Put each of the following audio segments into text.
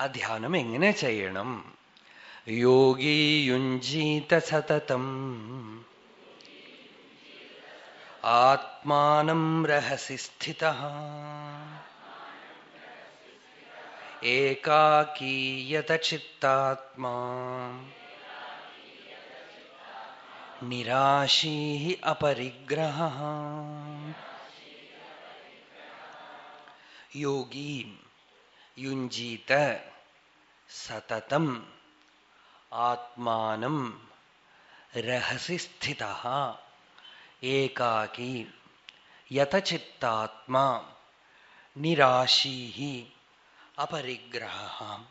ആ ധ്യാനം എങ്ങനെ ചെയ്യണം? യോഗി യുഞ്ജീത സതതം. ആത്മാനം രഹസി സ്ഥിത. ഏകാകീയത ചിത്താത്മാ. നിരാശീ അപരിഗ്രഹ. യോഗി യുഞ്ജീത സതതം ആത്മാനം രഹസി സ്ഥിത ഏകാകി യഥചിത്താത്മാ നിരാശീ അപരിഗ്രഹ.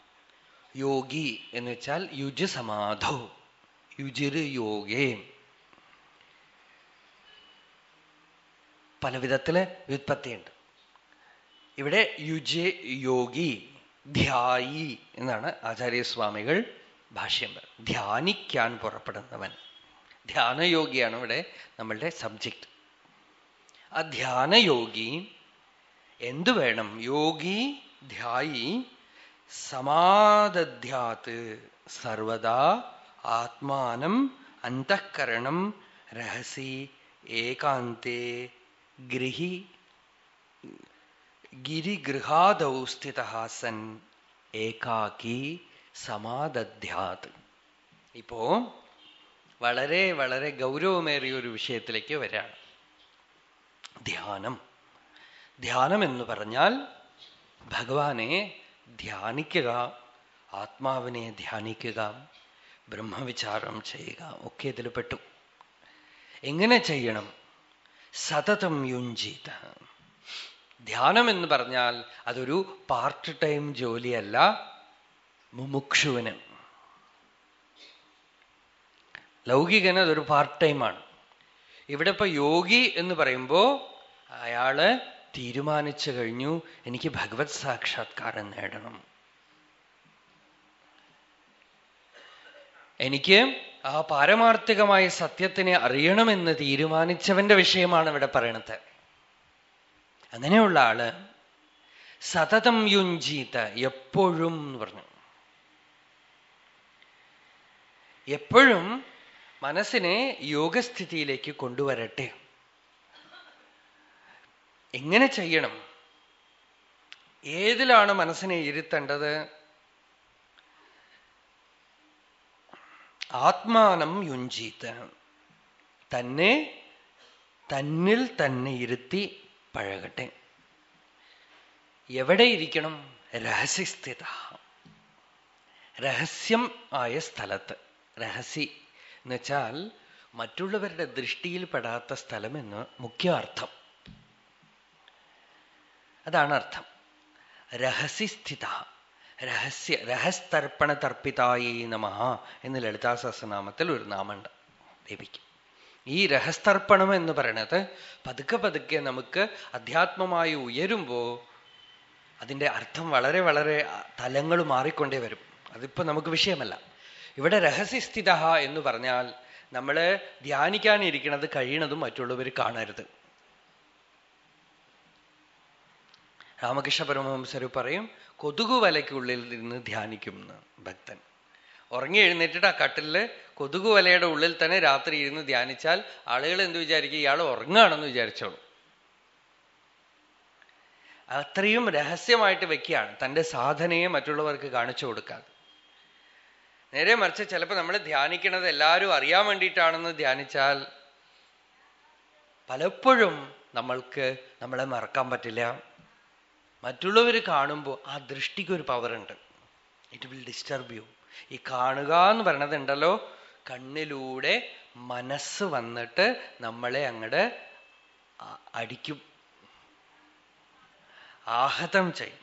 യോഗി എന്ന് വെച്ചാൽ യുജ് സമാധോ യുജിര് യോഗേ. പല വിധത്തിൽ വ്യുത്പത്തിയുണ്ട്. ഇവിടെ യുജ് യോഗി ധ്യായി എന്നാണ് ആചാര്യസ്വാമികൾ ഭാഷ്യം ധ്യാനിക്കാൻ പുറപ്പെടുന്നവൻ. ധ്യാനയോഗിയാണ് ഇവിടെ നമ്മളുടെ സബ്ജക്റ്റ് ആ ധ്യാനയോഗി എന്തു വേണം? യോഗി ധ്യായി സമാദധ്യാത്ത് സർവദാ ആത്മാനം അന്തഃകരണം രഹസി ഏകാന്തേ ഗൃഹി ഗിരിഗൃഹാദൗ സ്ഥിത സൻ ഏകാക്കി സമാദധ്യാത്. ഇപ്പോ വളരെ വളരെ ഗൗരവമേറിയ ഒരു വിഷയത്തിലേക്ക് വരാണ്. ധ്യാനം. ധ്യാനം എന്ന് പറഞ്ഞാൽ ഭഗവാനെ ധ്യാനിക്കുക ആത്മാവിനെ ധ്യാനിക്കുക ബ്രഹ്മവിചാരം ചെയ്യുക ഒക്കെ ഇതിൽ പെട്ടു. എങ്ങനെ ചെയ്യണം? സതതം യുഞ്ചീത ധ്യാനം എന്ന് പറഞ്ഞാൽ അതൊരു പാർട്ട് ടൈം ജോലിയല്ല മുമുക്ഷുവിന്. ലൗകികന് അതൊരു പാർട്ട് ടൈമാണ് ഇവിടെ ഇപ്പൊ യോഗി എന്ന് പറയുമ്പോ അയാൾ തീരുമാനിച്ചു കഴിഞ്ഞു എനിക്ക് ഭഗവത് സാക്ഷാത്കാരം നേടണം. എനിക്ക് ആ പാരമാർത്ഥികമായ സത്യത്തിനെ അറിയണമെന്ന് തീരുമാനിച്ചവന്റെ വിഷയമാണ് ഇവിടെ പറയണത്. അങ്ങനെയുള്ള ആൾ സതതം യുഞ്ചീത്ത എപ്പോഴും എന്ന് പറഞ്ഞു. എപ്പോഴും മനസ്സിനെ യോഗസ്ഥിതിയിലേക്ക് കൊണ്ടുവരട്ടെ. എങ്ങനെ ചെയ്യണം? ഏതിലാണ് മനസ്സിനെ ഇരുത്തേണ്ടത്? ആത്മാനം യുഞ്ചീത്ത് തന്നെ തന്നിൽ തന്നെ ഇരുത്തി പഴകട്ടെ. എവിടെ ഇരിക്കണം? രഹസ്യസ്ഥിത രഹസ്യം ആയ സ്ഥലത്ത്. രഹസ്യ എന്നുവെച്ചാൽ മറ്റുള്ളവരുടെ ദൃഷ്ടിയിൽ പെടാത്ത സ്ഥലം എന്ന് മുഖ്യ അർത്ഥം അതാണ് അർത്ഥം. രഹസ്യസ്ഥിത രഹസ്യ രഹസ്തർപ്പണ തർപ്പിതായി നമ എന്ന് ലളിതാ സഹസ്രനാമത്തിൽ ഒരു നാമുണ്ട് ദേവിക്ക് ഈ രഹസ്തർപ്പണം എന്ന് പറയണത് പതുക്കെ പതുക്കെ നമുക്ക് അധ്യാത്മമായി ഉയരുമ്പോ അതിന്റെ അർത്ഥം വളരെ വളരെ തലങ്ങൾ മാറിക്കൊണ്ടേ വരും. അതിപ്പോ നമുക്ക് വിഷയമല്ല. ഇവിടെ രഹസ്യസ്ഥിത എന്ന് പറഞ്ഞാൽ നമ്മൾ ധ്യാനിക്കാനിരിക്കുന്നത് കഴിയണതും മറ്റുള്ളവർ കാണരുത്. രാമകൃഷ്ണ പരമഹംസർ പറയും കൊതുകു വലയ്ക്കുള്ളിൽ നിന്ന് ധ്യാനിക്കും ഭക്തൻ. ഉറങ്ങി എഴുന്നേറ്റിട്ട് ആ കട്ടിലിൽ കൊതുക് വലയുടെ ഉള്ളിൽ തന്നെ രാത്രി ഇരുന്ന് ധ്യാനിച്ചാൽ ആളുകൾ എന്ത് വിചാരിക്കും? ഇയാൾ ഉറങ്ങുകയാണെന്ന് വിചാരിച്ചോളൂ. അത്രയും രഹസ്യമായിട്ട് വെക്കുകയാണ്. തന്റെ സാധനയെ മറ്റുള്ളവർക്ക് കാണിച്ചു കൊടുക്കാതെ നേരെ മറിച്ച് ചിലപ്പോൾ നമ്മൾ ധ്യാനിക്കുന്നത് എല്ലാവരും അറിയാൻ വേണ്ടിയിട്ടാണെന്ന് ധ്യാനിച്ചാൽ പലപ്പോഴും നമ്മൾക്ക് നമ്മളെ മറക്കാൻ പറ്റില്ല. മറ്റുള്ളവർ കാണുമ്പോൾ ആ ദൃഷ്ടിക്ക് ഒരു പവറുണ്ട് ഇറ്റ് വിൽ ഡിസ്റ്റർബ് യു ഈ കാണുക എന്ന് പറയണത് ഉണ്ടല്ലോ? കണ്ണിലൂടെ മനസ്സ് വന്നിട്ട് നമ്മളെ അങ്ങട് അടിക്കും. ആഹതം ചെയ്യും.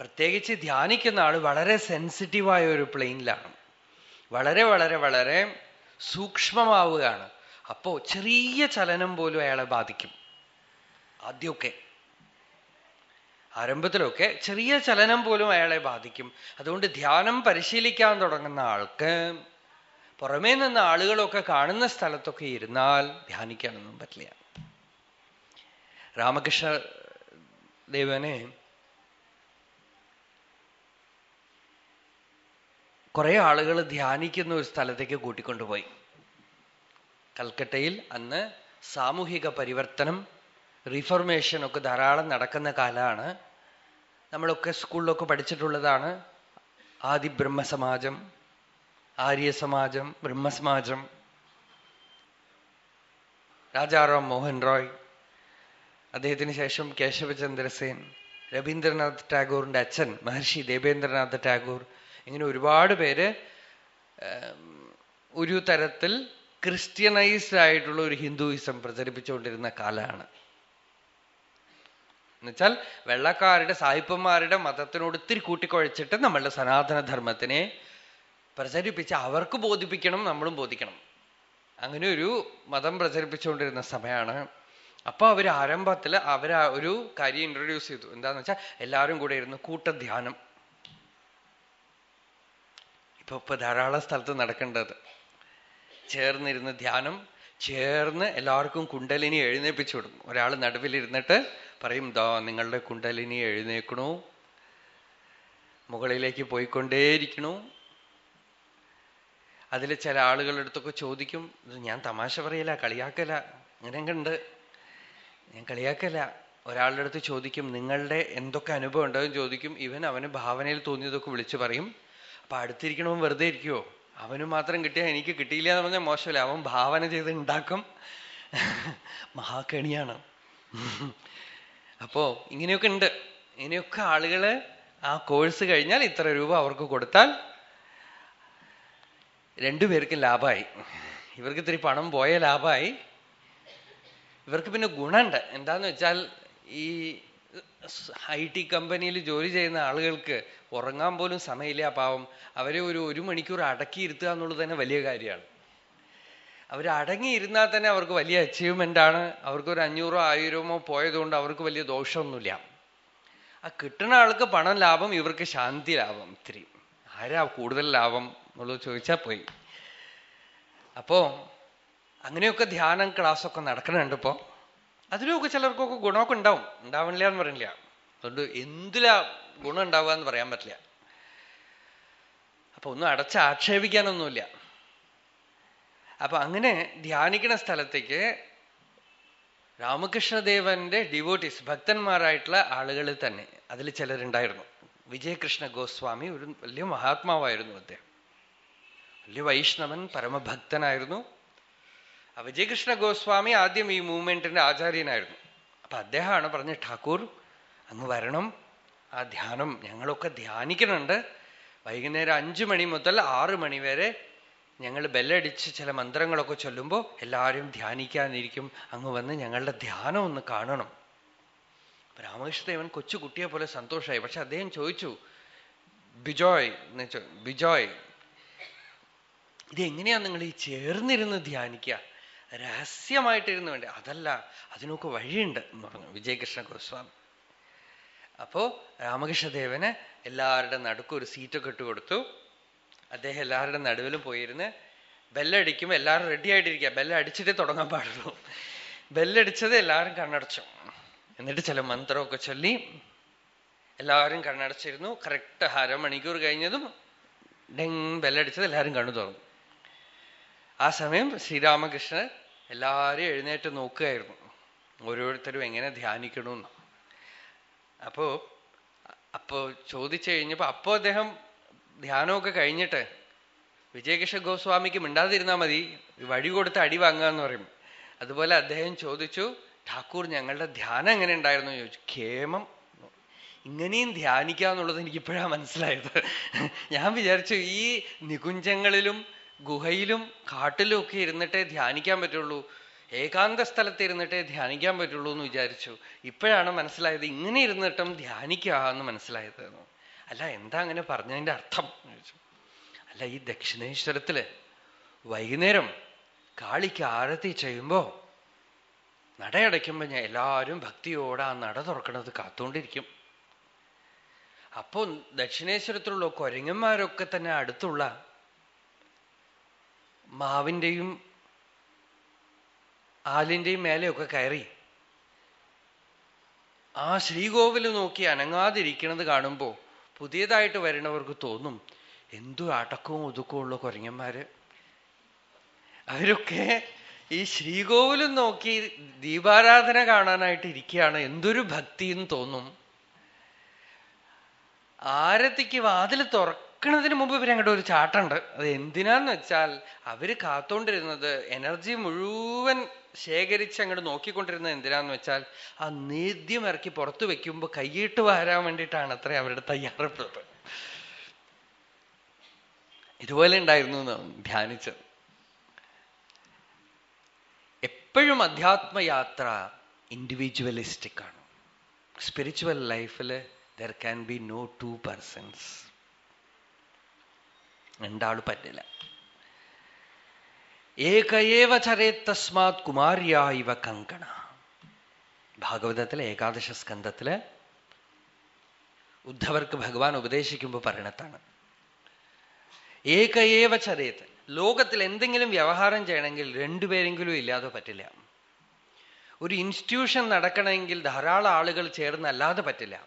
പ്രത്യേകിച്ച് ധ്യാനിക്കുന്ന ആൾ വളരെ സെൻസിറ്റീവായ ഒരു പ്ലെയിനിലാണ് വളരെ വളരെ വളരെ സൂക്ഷ്മമാവുകയാണ്. അപ്പോ ചെറിയ ചലനം പോലും അയാളെ ബാധിക്കും. ആദ്യമൊക്കെ. ആരംഭത്തിലൊക്കെ ചെറിയ ചലനം പോലും അയാളെ ബാധിക്കും. അതുകൊണ്ട് ധ്യാനം പരിശീലിക്കാൻ തുടങ്ങുന്ന ആൾക്ക് പുറമേ നിന്ന് ആളുകളൊക്കെ കാണുന്ന സ്ഥലത്തൊക്കെ ഇരുന്നാൽ ധ്യാനിക്കാനൊന്നും പറ്റില്ല. രാമകൃഷ്ണ ദേവനെ കുറെ ആളുകൾ ധ്യാനിക്കുന്ന ഒരു സ്ഥലത്തേക്ക് കൂട്ടിക്കൊണ്ടുപോയി. കൽക്കട്ടയിൽ അന്ന് സാമൂഹിക പരിവർത്തനം റിഫോർമേഷൻ ഒക്കെ ധാരാളം നടക്കുന്ന കാലമാണ് നമ്മളൊക്കെ സ്കൂളിലൊക്കെ പഠിച്ചിട്ടുള്ളതാണ് ആദി ബ്രഹ്മസമാജം ആര്യസമാജം ബ്രഹ്മസമാജം. രാജാറാം മോഹൻ റോയ് അദ്ദേഹത്തിന് ശേഷം കേശവചന്ദ്രസേൻ രവീന്ദ്രനാഥ് ടാഗോറിന്റെ അച്ഛൻ മഹർഷി ദേവേന്ദ്രനാഥ് ടാഗോർ ഇങ്ങനെ ഒരുപാട് പേര് ഒരു തരത്തിൽ ക്രിസ്ത്യനൈസ്ഡ് ആയിട്ടുള്ള ഒരു ഹിന്ദുയിസം പ്രചരിപ്പിച്ചുകൊണ്ടിരുന്ന കാലമാണ് എന്നുവെച്ചാൽ വെള്ളക്കാരുടെ സാഹിപ്പന്മാരുടെ മതത്തിനോട് ഇത്തിരി കൂട്ടിക്കുഴച്ചിട്ട് നമ്മളുടെ സനാതനധർമ്മത്തിനെ പ്രചരിപ്പിച്ച് അവർക്ക് ബോധിപ്പിക്കണം നമ്മളും ബോധിക്കണം. അങ്ങനെ ഒരു മതം പ്രചരിപ്പിച്ചുകൊണ്ടിരുന്ന സമയമാണ്. അപ്പൊ അവർ ആരംഭത്തിൽ അവർ ഒരു കാര്യം ഇൻട്രൊഡ്യൂസ് ചെയ്തു. എന്താന്ന് വെച്ചാൽ എല്ലാവരും കൂടെ ഇരുന്ന് കൂട്ടധ്യാനം. ഇപ്പൊ ഇപ്പൊ ധാരാളം സ്ഥലത്ത് നടക്കേണ്ടത്. ചേർന്നിരുന്ന് ധ്യാനം ചേർന്ന് എല്ലാവർക്കും കുണ്ടലിനി എഴുന്നേപ്പിച്ചു വിടും. ഒരാൾ നടുവിലിരുന്നിട്ട് പറയും ദാ നിങ്ങളുടെ കുണ്ടലിനി എഴുന്നേക്കണു. മുകളിലേക്ക് പോയിക്കൊണ്ടേയിരിക്കണു. അതിൽ ചില ആളുകളുടെ അടുത്തൊക്കെ ചോദിക്കും ഞാൻ തമാശ പറയില്ല കളിയാക്കല? അങ്ങനെയൊക്കെ ഉണ്ട് ഞാൻ കളിയാക്കല. ഒരാളുടെ അടുത്ത് ചോദിക്കും നിങ്ങളുടെ എന്തൊക്കെ അനുഭവം ഉണ്ടെന്ന് ചോദിക്കും ഇവൻ അവന് ഭാവനയിൽ തോന്നിയതൊക്കെ വിളിച്ചു പറയും. അപ്പൊ അടുത്തിരിക്കണവൻ വെറുതെ ഇരിക്കുവോ? അവന് മാത്രം കിട്ടിയാൽ എനിക്ക് കിട്ടിയില്ല എന്ന് പറഞ്ഞാൽ മോശമല്ല? അവൻ ഭാവന ചെയ്ത് ഉണ്ടാക്കും. മഹാകണിയാണ്. അപ്പോ ഇങ്ങനെയൊക്കെ ഉണ്ട്. ഇങ്ങനെയൊക്കെ ആളുകൾ ആ കോഴ്സ് കഴിഞ്ഞാൽ ഇത്ര രൂപ അവർക്ക് കൊടുത്താൽ രണ്ടുപേർക്കും ലാഭമായി ഇവർക്ക് ഇത്തിരി പണം പോയ ലാഭമായി ഇവർക്ക് പിന്നെ ഗുണമുണ്ട്. എന്താന്ന് വെച്ചാൽ ഈ ഐ ടി കമ്പനിയിൽ ജോലി ചെയ്യുന്ന ആളുകൾക്ക് ഉറങ്ങാൻ പോലും സമയമില്ല. പാവം അവരെ ഒരു ഒരു മണിക്കൂർ അടക്കിയിരുത്തുക എന്നുള്ളത് തന്നെ വലിയ കാര്യമാണ്. അവർ അടങ്ങിയിരുന്നാൽ തന്നെ അവർക്ക് വലിയ അച്ചീവ്മെന്റ് ആണ്. അവർക്ക് ഒരു അഞ്ഞൂറോ ആയിരമോ പോയതുകൊണ്ട് അവർക്ക് വലിയ ദോഷമൊന്നുമില്ല. ആ കിട്ടുന്ന ആൾക്ക് പണം ലാഭം ഇവർക്ക് ശാന്തി ലാഭം ഇത്തിരി. ആരാ കൂടുതൽ ലാഭം എന്നുള്ളത് ചോദിച്ചാൽ പോയി. അപ്പോ അങ്ങനെയൊക്കെ ധ്യാനം ക്ലാസ്സൊക്കെ നടക്കണുണ്ട് ഇപ്പോ. അതിലൊക്കെ ചിലർക്കൊക്കെ ഗുണമൊക്കെ ഉണ്ടാവും. ഉണ്ടാവണില്ല എന്ന് പറയില്ല അതുകൊണ്ട് എന്തിലാ ഗുണം ഉണ്ടാവുക എന്ന് പറയാൻ പറ്റില്ല. അപ്പൊ ഒന്നും അടച്ച് ആക്ഷേപിക്കാനൊന്നുമില്ല. അപ്പൊ അങ്ങനെ ധ്യാനിക്കുന്ന സ്ഥലത്തേക്ക് രാമകൃഷ്ണദേവന്റെ ഡിവോട്ടീസ് ഭക്തന്മാരായിട്ടുള്ള ആളുകൾ തന്നെ അതിൽ ചിലരുണ്ടായിരുന്നു. വിജയകൃഷ്ണ ഗോസ്വാമി ഒരു വലിയ മഹാത്മാവായിരുന്നു അദ്ദേഹം. വലിയ വൈഷ്ണവൻ പരമഭക്തനായിരുന്നു. വിജയകൃഷ്ണ ഗോസ്വാമി ആദ്യം ഈ മൂവ്മെന്റിന്റെ ആചാര്യനായിരുന്നു. അപ്പൊ അദ്ദേഹമാണ് പറഞ്ഞ ഠാക്കൂർ അങ്ങ് വരണം. ആ ധ്യാനം ഞങ്ങളൊക്കെ ധ്യാനിക്കുന്നുണ്ട്. വൈകുന്നേരം അഞ്ചു മണി മുതൽ ആറു മണി വരെ ഞങ്ങൾ ബെല്ലടിച്ച് ചില മന്ത്രങ്ങളൊക്കെ ചൊല്ലുമ്പോൾ എല്ലാവരും ധ്യാനിക്കാനിരിക്കും. അങ്ങ് വന്ന് ഞങ്ങളുടെ ധ്യാനം ഒന്ന് കാണണം. രാമകൃഷ്ണദേവൻ കൊച്ചുകുട്ടിയെ പോലെ സന്തോഷമായി പക്ഷെ അദ്ദേഹം ചോദിച്ചു ബിജോയ് ബിജോയ് ഇതെങ്ങനെയാ നിങ്ങൾ ഈ ചേർന്നിരുന്ന് ധ്യാനിക്കുക? രഹസ്യമായിട്ടിരുന്ന് വേണ്ടേ? അതല്ല അതിനൊക്കെ വഴിയുണ്ട് എന്ന് പറഞ്ഞു വിജയകൃഷ്ണ ഗോസ്വാമി. അപ്പോ രാമകൃഷ്ണദേവന് എല്ലാവരുടെ നടുക്കൊരു സീറ്റൊക്കെ ഇട്ട് കൊടുത്തു അദ്ദേഹം എല്ലാവരുടെ നടുവിലും പോയിരുന്ന് ബെല്ലടിക്കുമ്പോൾ എല്ലാവരും റെഡി ആയിട്ടിരിക്കുക. ബെല്ലടിച്ചിട്ടേ തുടങ്ങാൻ പാടുള്ളൂ. ബെല്ലടിച്ചത് എല്ലാവരും കണ്ണടച്ചു. എന്നിട്ട് ചില മന്ത്രമൊക്കെ ചൊല്ലി എല്ലാവരും കണ്ണടച്ചിരുന്നു. കറക്റ്റ് അരമണിക്കൂർ കഴിഞ്ഞതും ഡെങ് ബെല്ലടിച്ചത് എല്ലാവരും കണ്ണു തുറന്നു. ആ സമയം ശ്രീരാമകൃഷ്ണൻ എല്ലാവരും എഴുന്നേറ്റ് നോക്കുകയായിരുന്നു. ഓരോരുത്തരും എങ്ങനെ ധ്യാനിക്കണമെന്ന് അപ്പോ അപ്പോ ചോദിച്ചു കഴിഞ്ഞപ്പോ അപ്പോ അദ്ദേഹം ധ്യാനമൊക്കെ കഴിഞ്ഞിട്ട് വിജയകൃഷ്ണ ഗോസ്വാമിക്ക് മിണ്ടാതിരുന്നാൽ മതി. വഴി കൊടുത്ത് അടി വാങ്ങുക പറയും. അതുപോലെ അദ്ദേഹം ചോദിച്ചു ഠാക്കൂർ ഞങ്ങളുടെ ധ്യാനം എങ്ങനെ ഉണ്ടായിരുന്നു? ചോദിച്ചു. ക്ഷേമം ഇങ്ങനെയും ധ്യാനിക്കുക എന്നുള്ളത് എനിക്ക് ഇപ്പോഴാണ് മനസ്സിലായത്. ഞാൻ വിചാരിച്ചു ഈ നികുഞ്ചങ്ങളിലും ഗുഹയിലും കാട്ടിലും ഒക്കെ ഇരുന്നിട്ടേ ധ്യാനിക്കാൻ പറ്റുള്ളൂ. ഏകാന്ത സ്ഥലത്ത് ഇരുന്നിട്ടേ ധ്യാനിക്കാൻ പറ്റുള്ളൂ എന്ന് വിചാരിച്ചു. ഇപ്പോഴാണ് മനസ്സിലായത് ഇങ്ങനെ ഇരുന്നിട്ടും ധ്യാനിക്കുക എന്ന് മനസ്സിലായത്. അല്ല എന്താ അങ്ങനെ പറഞ്ഞതിന്റെ അർത്ഥം? അല്ല ഈ ദക്ഷിണേശ്വരത്തിൽ വൈകുന്നേരം കാളിക്ക് ആരത്തി ചെയ്യുമ്പോ നടയടയ്ക്കുമ്പോ ഞാൻ എല്ലാവരും ഭക്തിയോടെ ആ നട തുറക്കണത് കാത്തുകൊണ്ടിരിക്കും അപ്പോ ദക്ഷിണേശ്വരത്തിലുള്ള കൊരങ്ങന്മാരൊക്കെ തന്നെ അടുത്തുള്ള മാവിന്റെയും ആലിന്റെയും മേലെയൊക്കെ കയറി ആ ശ്രീകോവിൽ നോക്കി അനങ്ങാതിരിക്കണത് കാണുമ്പോൾ പുതിയതായിട്ട് വരണവർക്ക് തോന്നും എന്തു അടക്കവും ഒതുക്കവും ഉള്ള കുരങ്ങന്മാര്? അവരൊക്കെ ഈ ശ്രീകോവിലും നോക്കി ദീപാരാധന കാണാനായിട്ട് ഇരിക്കുകയാണ്. എന്തൊരു ഭക്തി എന്ന് തോന്നും. ആരത്തിക്ക് വാതിൽ തുറക്കുന്നതിന് മുമ്പ് ഇവരങ്ങട്ട് ഒരു ചാട്ടുണ്ട് അത് എന്തിനാന്ന് വെച്ചാൽ അവർ കാത്തോണ്ടിരുന്നത് എനർജി മുഴുവൻ ശേഖരിച്ച് അങ്ങോട്ട് നോക്കിക്കൊണ്ടിരുന്നത് എന്തിനാന്ന് വെച്ചാൽ ആ നേദ്യം ഇറക്കി പുറത്തു വെക്കുമ്പോ കൈയിട്ട് വരാൻ വേണ്ടിയിട്ടാണ് അത്ര അവരുടെ തയ്യാറെടുത്തത് ഇതുപോലെ ഉണ്ടായിരുന്നു എന്നാണ് ധ്യാനിച്ചത്. എപ്പോഴും അധ്യാത്മയാത്ര ഇൻഡിവിജ്വലിസ്റ്റിക് ആണ്. സ്പിരിച്വൽ ലൈഫിൽ there can be no two persons രണ്ടാൾ പറ്റില്ല. ഏകയേവ ചരേത് തസ്മാത് കുമാര്യ ഇവ കങ്കണ. ഭാഗവതത്തിലെ ഏകാദശ സ്കന്ധത്തിൽ ഉദ്ധവർക്ക് ഭഗവാൻ ഉപദേശിക്കുമ്പോൾ പറയണത്താണ് ഏകയേവ ചരേത്. ലോകത്തിൽ എന്തെങ്കിലും വ്യവഹാരം ചെയ്യണമെങ്കിൽ രണ്ടുപേരെങ്കിലും ഇല്ലാതെ പറ്റില്ല. ഒരു ഇൻസ്റ്റിറ്റ്യൂഷൻ നടക്കണമെങ്കിൽ ധാരാളം ആളുകൾ ചേർന്നല്ലാതെ പറ്റില്ല.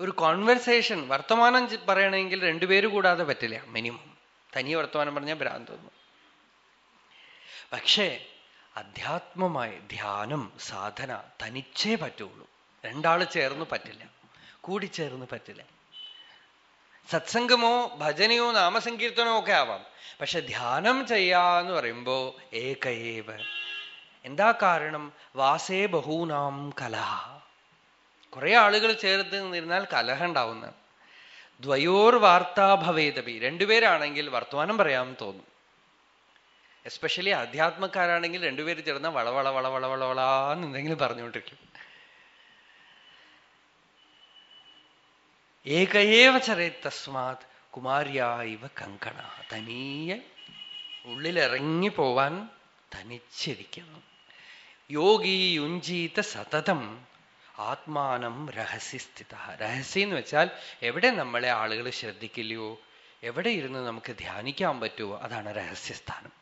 ഒരു കോൺവെർസേഷൻ വർത്തമാനം പറയണമെങ്കിൽ രണ്ടുപേര് കൂടാതെ പറ്റില്ല മിനിമം തനിയെ വർത്തമാനം പറഞ്ഞാൽ ഭ്രാന്തൊന്നും പക്ഷേ അധ്യാത്മമായി ധ്യാനം സാധന തനിച്ചേ പറ്റുള്ളൂ. രണ്ടാൾ ചേർന്ന് പറ്റില്ല. കൂടിച്ചേർന്ന് പറ്റില്ല. സത്സംഗമോ ഭജനയോ നാമസങ്കീർത്തനോ ഒക്കെ ആവാം. പക്ഷെ ധ്യാനം ചെയ്യാന്ന് പറയുമ്പോ ഏകയേവ. എന്താ കാരണം? വാസേ ബഹൂനാം കലഹ. കുറെ ആളുകൾ ചേർത്ത് നിന്നിരുന്നാൽ കലഹ ഉണ്ടാവുന്ന. ദ്വയോർ വാർത്താ ഭവേദപി. രണ്ടുപേരാണെങ്കിൽ വർത്തമാനം പറയാമെന്ന് തോന്നും. എസ്പെഷ്യലി അധ്യാത്മക്കാരാണെങ്കിൽ രണ്ടുപേര് ചേർന്ന വളവള വളവള വളവളാന്ന് എന്തെങ്കിലും പറഞ്ഞുകൊണ്ടിരിക്കും. ഏകയേവ ചരേ തസ്മാത് കുമാര്യ ഇവ കങ്കണ. തനിയെ ഉള്ളിലിറങ്ങി പോവാൻ തനിച്ചിരിക്കുന്നു. യോഗി യുഞ്ചീത സതതം ആത്മാനം രഹസ്യ സ്ഥിത രഹസ്യം എന്ന് വെച്ചാൽ എവിടെ നമ്മളെ ആളുകൾ ശ്രദ്ധിക്കില്ലയോ? എവിടെ ഇരുന്ന് നമുക്ക് ധ്യാനിക്കാൻ പറ്റുമോ അതാണ് രഹസ്യസ്ഥാനം.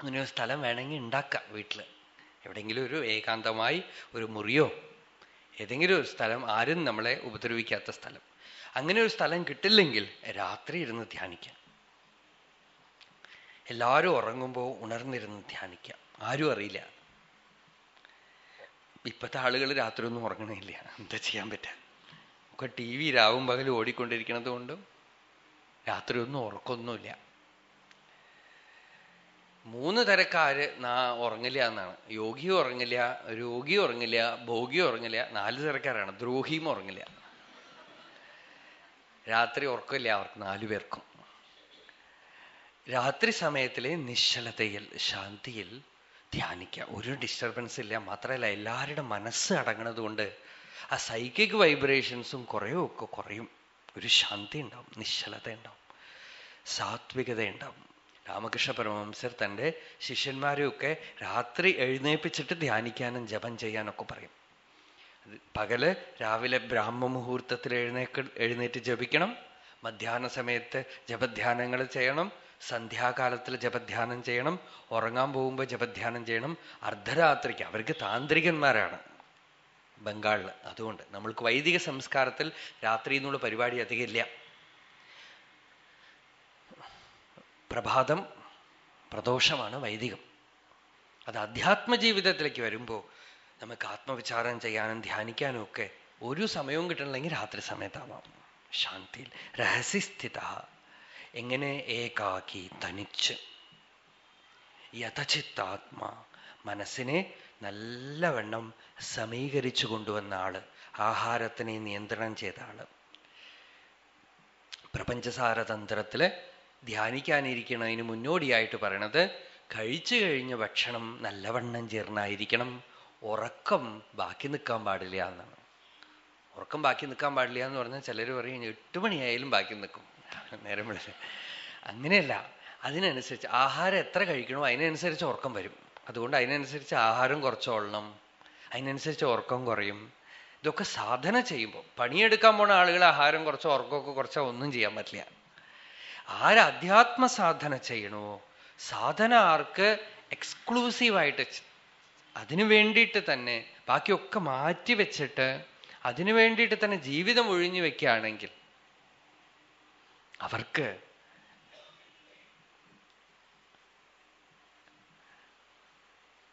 അങ്ങനെ ഒരു സ്ഥലം വേണമെങ്കിൽ ഉണ്ടാക്കാം വീട്ടിൽ എവിടെയെങ്കിലും ഒരു ഏകാന്തമായി ഒരു മുറിയോ ഏതെങ്കിലും ഒരു സ്ഥലം ആരും നമ്മളെ ഉപദ്രവിക്കാത്ത സ്ഥലം. അങ്ങനെ ഒരു സ്ഥലം കിട്ടില്ലെങ്കിൽ രാത്രി ഇരുന്ന് ധ്യാനിക്കാം. എല്ലാവരും ഉറങ്ങുമ്പോൾ ഉണർന്നിരുന്ന് ധ്യാനിക്കാം. ആരും അറിയില്ല. ഇപ്പോഴത്തെ ആളുകൾ രാത്രി ഒന്നും ഉറങ്ങണില്ല എന്താ ചെയ്യാൻ പറ്റുക ഒക്കെ ടി വി രാവും പകലും ഓടിക്കൊണ്ടിരിക്കണത് കൊണ്ടും രാത്രി ഒന്നും ഉറക്കമൊന്നുമില്ല. മൂന്ന് തരക്കാര് ഉറങ്ങില്ല എന്നാണ്. യോഗിയും ഉറങ്ങില്ല രോഗിയും ഉറങ്ങില്ല ഭോഗിയും ഉറങ്ങില്ല നാല് തരക്കാരാണ്. ദ്രോഹിയും ഉറങ്ങില്ല രാത്രി ഉറക്കമില്ല അവർക്ക് നാലു പേർക്കും. രാത്രി സമയത്തിലെ നിശ്ചലതയിൽ ശാന്തിയിൽ ധ്യാനിക്കുക. ഒരു ഡിസ്റ്റർബൻസ് ഇല്ല. മാത്രമല്ല എല്ലാവരുടെ മനസ്സ് അടങ്ങണത് കൊണ്ട് ആ സൈക്കിക് വൈബ്രേഷൻസും കുറയുമൊക്കെ കുറയും. ഒരു ശാന്തി ഉണ്ടാവും നിശ്ചലത ഉണ്ടാവും സാത്വികത ഉണ്ടാവും. രാമകൃഷ്ണ പരമഹംസർ തന്റെ ശിഷ്യന്മാരെയൊക്കെ രാത്രി എഴുന്നേൽപ്പിച്ചിട്ട് ധ്യാനിക്കാനും ജപം ചെയ്യാനൊക്കെ പറയും. പകൽ രാവിലെ ബ്രാഹ്മ മുഹൂർത്തത്തിൽ എഴുന്നേക്ക് എഴുന്നേറ്റ് ജപിക്കണം. മധ്യാഹ്ന സമയത്ത് ജപധ്യാനങ്ങൾ ചെയ്യണം. സന്ധ്യാകാലത്തിൽ ജപധ്യാനം ചെയ്യണം. ഉറങ്ങാൻ പോകുമ്പോൾ ജപധ്യാനം ചെയ്യണം. അർദ്ധരാത്രിക്ക് അവർക്ക് താന്ത്രികന്മാരാണ് ബംഗാളിൽ അതുകൊണ്ട് നമ്മൾക്ക് വൈദിക സംസ്കാരത്തിൽ രാത്രി എന്നുള്ള പരിപാടി അധികം പ്രഭാതം പ്രദോഷമാണ് വൈദികം. അത് അധ്യാത്മ ജീവിതത്തിലേക്ക് വരുമ്പോൾ നമുക്ക് ആത്മവിചാരം ചെയ്യാനും ധ്യാനിക്കാനും ഒക്കെ ഒരു സമയവും കിട്ടണില്ലെങ്കിൽ രാത്രി സമയത്താവാം. ശാന്തിയിൽ രഹസ്യസ്ഥിത. എങ്ങനെ ഏകാക്കി തനിച്ച്. യഥചിത്താത്മാ. മനസ്സിനെ നല്ലവണ്ണം സമീകരിച്ചു കൊണ്ടുവന്ന ആൾ ആഹാരത്തിനെ നിയന്ത്രണം ചെയ്ത ആൾ. പ്രപഞ്ചസാരതന്ത്രത്തിൽ ധ്യാനിക്കാനിരിക്കണതിന് മുന്നോടിയായിട്ട് പറയണത് കഴിച്ചു കഴിഞ്ഞ ഭക്ഷണം നല്ലവണ്ണം ചേർന്നായിരിക്കണം ഉറക്കം ബാക്കി നിൽക്കാൻ പാടില്ല എന്നാണ്. ഉറക്കം ബാക്കി നിൽക്കാൻ പാടില്ല എന്ന് പറഞ്ഞാൽ ചിലർ പറയും എട്ട് മണിയായാലും ബാക്കി നിൽക്കും. നേരം വിളിച്ച് അങ്ങനെയല്ല. അതിനനുസരിച്ച് ആഹാരം എത്ര കഴിക്കണോ അതിനനുസരിച്ച് ഉറക്കം വരും. അതുകൊണ്ട് അതിനനുസരിച്ച് ആഹാരം കുറച്ചോളണം. അതിനനുസരിച്ച് ഉറക്കം കുറയും. ഇതൊക്കെ സാധന ചെയ്യുമ്പോൾ പണിയെടുക്കാൻ പോണ ആളുകൾ ആഹാരം കുറച്ചോ ഉറക്കമൊക്കെ കുറച്ചോ ഒന്നും ചെയ്യാൻ പറ്റില്ല. ആര് അധ്യാത്മ സാധന ചെയ്യണോ സാധന ആർക്ക് എക്സ്ക്ലൂസീവായിട്ട് അതിനു വേണ്ടിയിട്ട് തന്നെ ബാക്കിയൊക്കെ മാറ്റി വെച്ചിട്ട് അതിനു വേണ്ടിയിട്ട് തന്നെ ജീവിതം ഒഴിഞ്ഞു വെക്കുകയാണെങ്കിൽ അവർക്ക്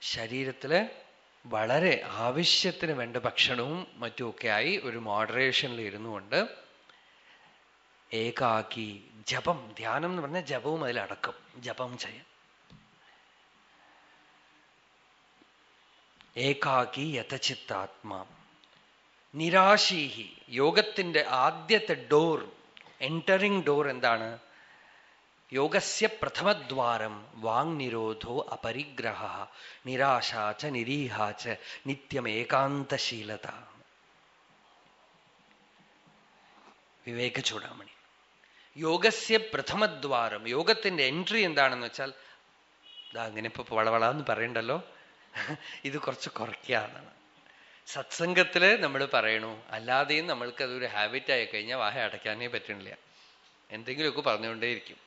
ശരീരത്തിൽ വളരെ ആവശ്യത്തിന് വേണ്ട ഭക്ഷണവും മറ്റുമൊക്കെയായി ഒരു മോഡറേഷനിൽ ഇരുന്നുകൊണ്ട് ഏകാക്കി ജപം ധ്യാനം എന്ന് പറഞ്ഞാൽ ജപവും അതിലടക്കം. ജപം ചെയ്യാം ഏകാക്കി യഥചിത്താത്മാ. നിരാശീഹി യോഗത്തിന്റെ ആദ്യത്തെ ഡോർ എന്ററിങ് ഡോർ എന്താണ്? യോഗസ്യ പ്രഥമദ്വാരം വാങ് നിരോധോ അപരിഗ്രഹ നിരാശാച്ച നിരീഹാച്ച നിത്യം ഏകാന്തശീലത വിവേക ചൂടാമണി യോഗസ്യ പ്രഥമദ്വാരം. യോഗത്തിന്റെ എൻട്രി എന്താണെന്ന് വെച്ചാൽ ഇതാ അങ്ങനെ ഇപ്പൊ വളവളാന്ന് പറയണ്ടല്ലോ. ഇത് കുറച്ച് കുറയ്ക്കാന്നാണ്. സത്സംഗത്തിൽ നമ്മൾ പറയണു. അല്ലാതെയും നമ്മൾക്ക് അതൊരു ഹാബിറ്റ് ആയി കഴിഞ്ഞാൽ വാഹ അടയ്ക്കാനേ പറ്റണില്ല. എന്തെങ്കിലുമൊക്കെ പറഞ്ഞുകൊണ്ടേയിരിക്കും.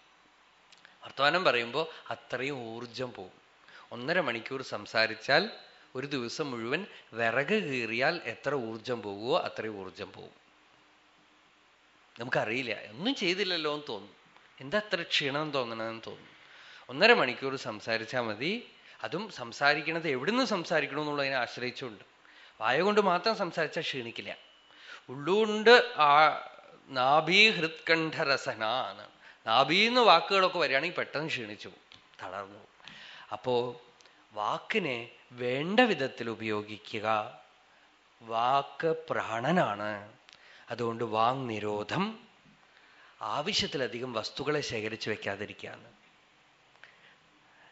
വർത്തമാനം പറയുമ്പോൾ അത്രയും ഊർജം പോകും ഒന്നര മണിക്കൂർ സംസാരിച്ചാൽ ഒരു ദിവസം മുഴുവൻ വിറക് കീറിയാൽ എത്ര ഊർജം പോകുമോ അത്രയും ഊർജം പോകും നമുക്കറിയില്ല. ഒന്നും ചെയ്തില്ലല്ലോ എന്ന് തോന്നും. എന്താ അത്ര ക്ഷീണം തോന്നണമെന്ന് തോന്നും. ഒന്നര മണിക്കൂർ സംസാരിച്ചാൽ മതി. അതും സംസാരിക്കണത് എവിടുന്ന് സംസാരിക്കണം എന്നുള്ളതിനെ ആശ്രയിച്ചുകൊണ്ട്. വായ കൊണ്ട് മാത്രം സംസാരിച്ചാൽ ക്ഷീണിക്കില്ല. ഉള്ളുകൊണ്ട് ആ നാഭീ ഹൃത്കണ്ഠരസന നാഭി നാഭീന്ന് വാക്കുകളൊക്കെ വരികയാണെങ്കിൽ പെട്ടെന്ന് ക്ഷീണിച്ചു തളർന്നു അപ്പോ വാക്കിനെ വേണ്ട വിധത്തിൽ ഉപയോഗിക്കുക. വാക്ക് പ്രാണനാണ്. അതുകൊണ്ട് വാങ് നിരോധം. ആവശ്യത്തിലധികം വസ്തുക്കളെ ശേഖരിച്ചു വെക്കാതിരിക്കുകയാണ്.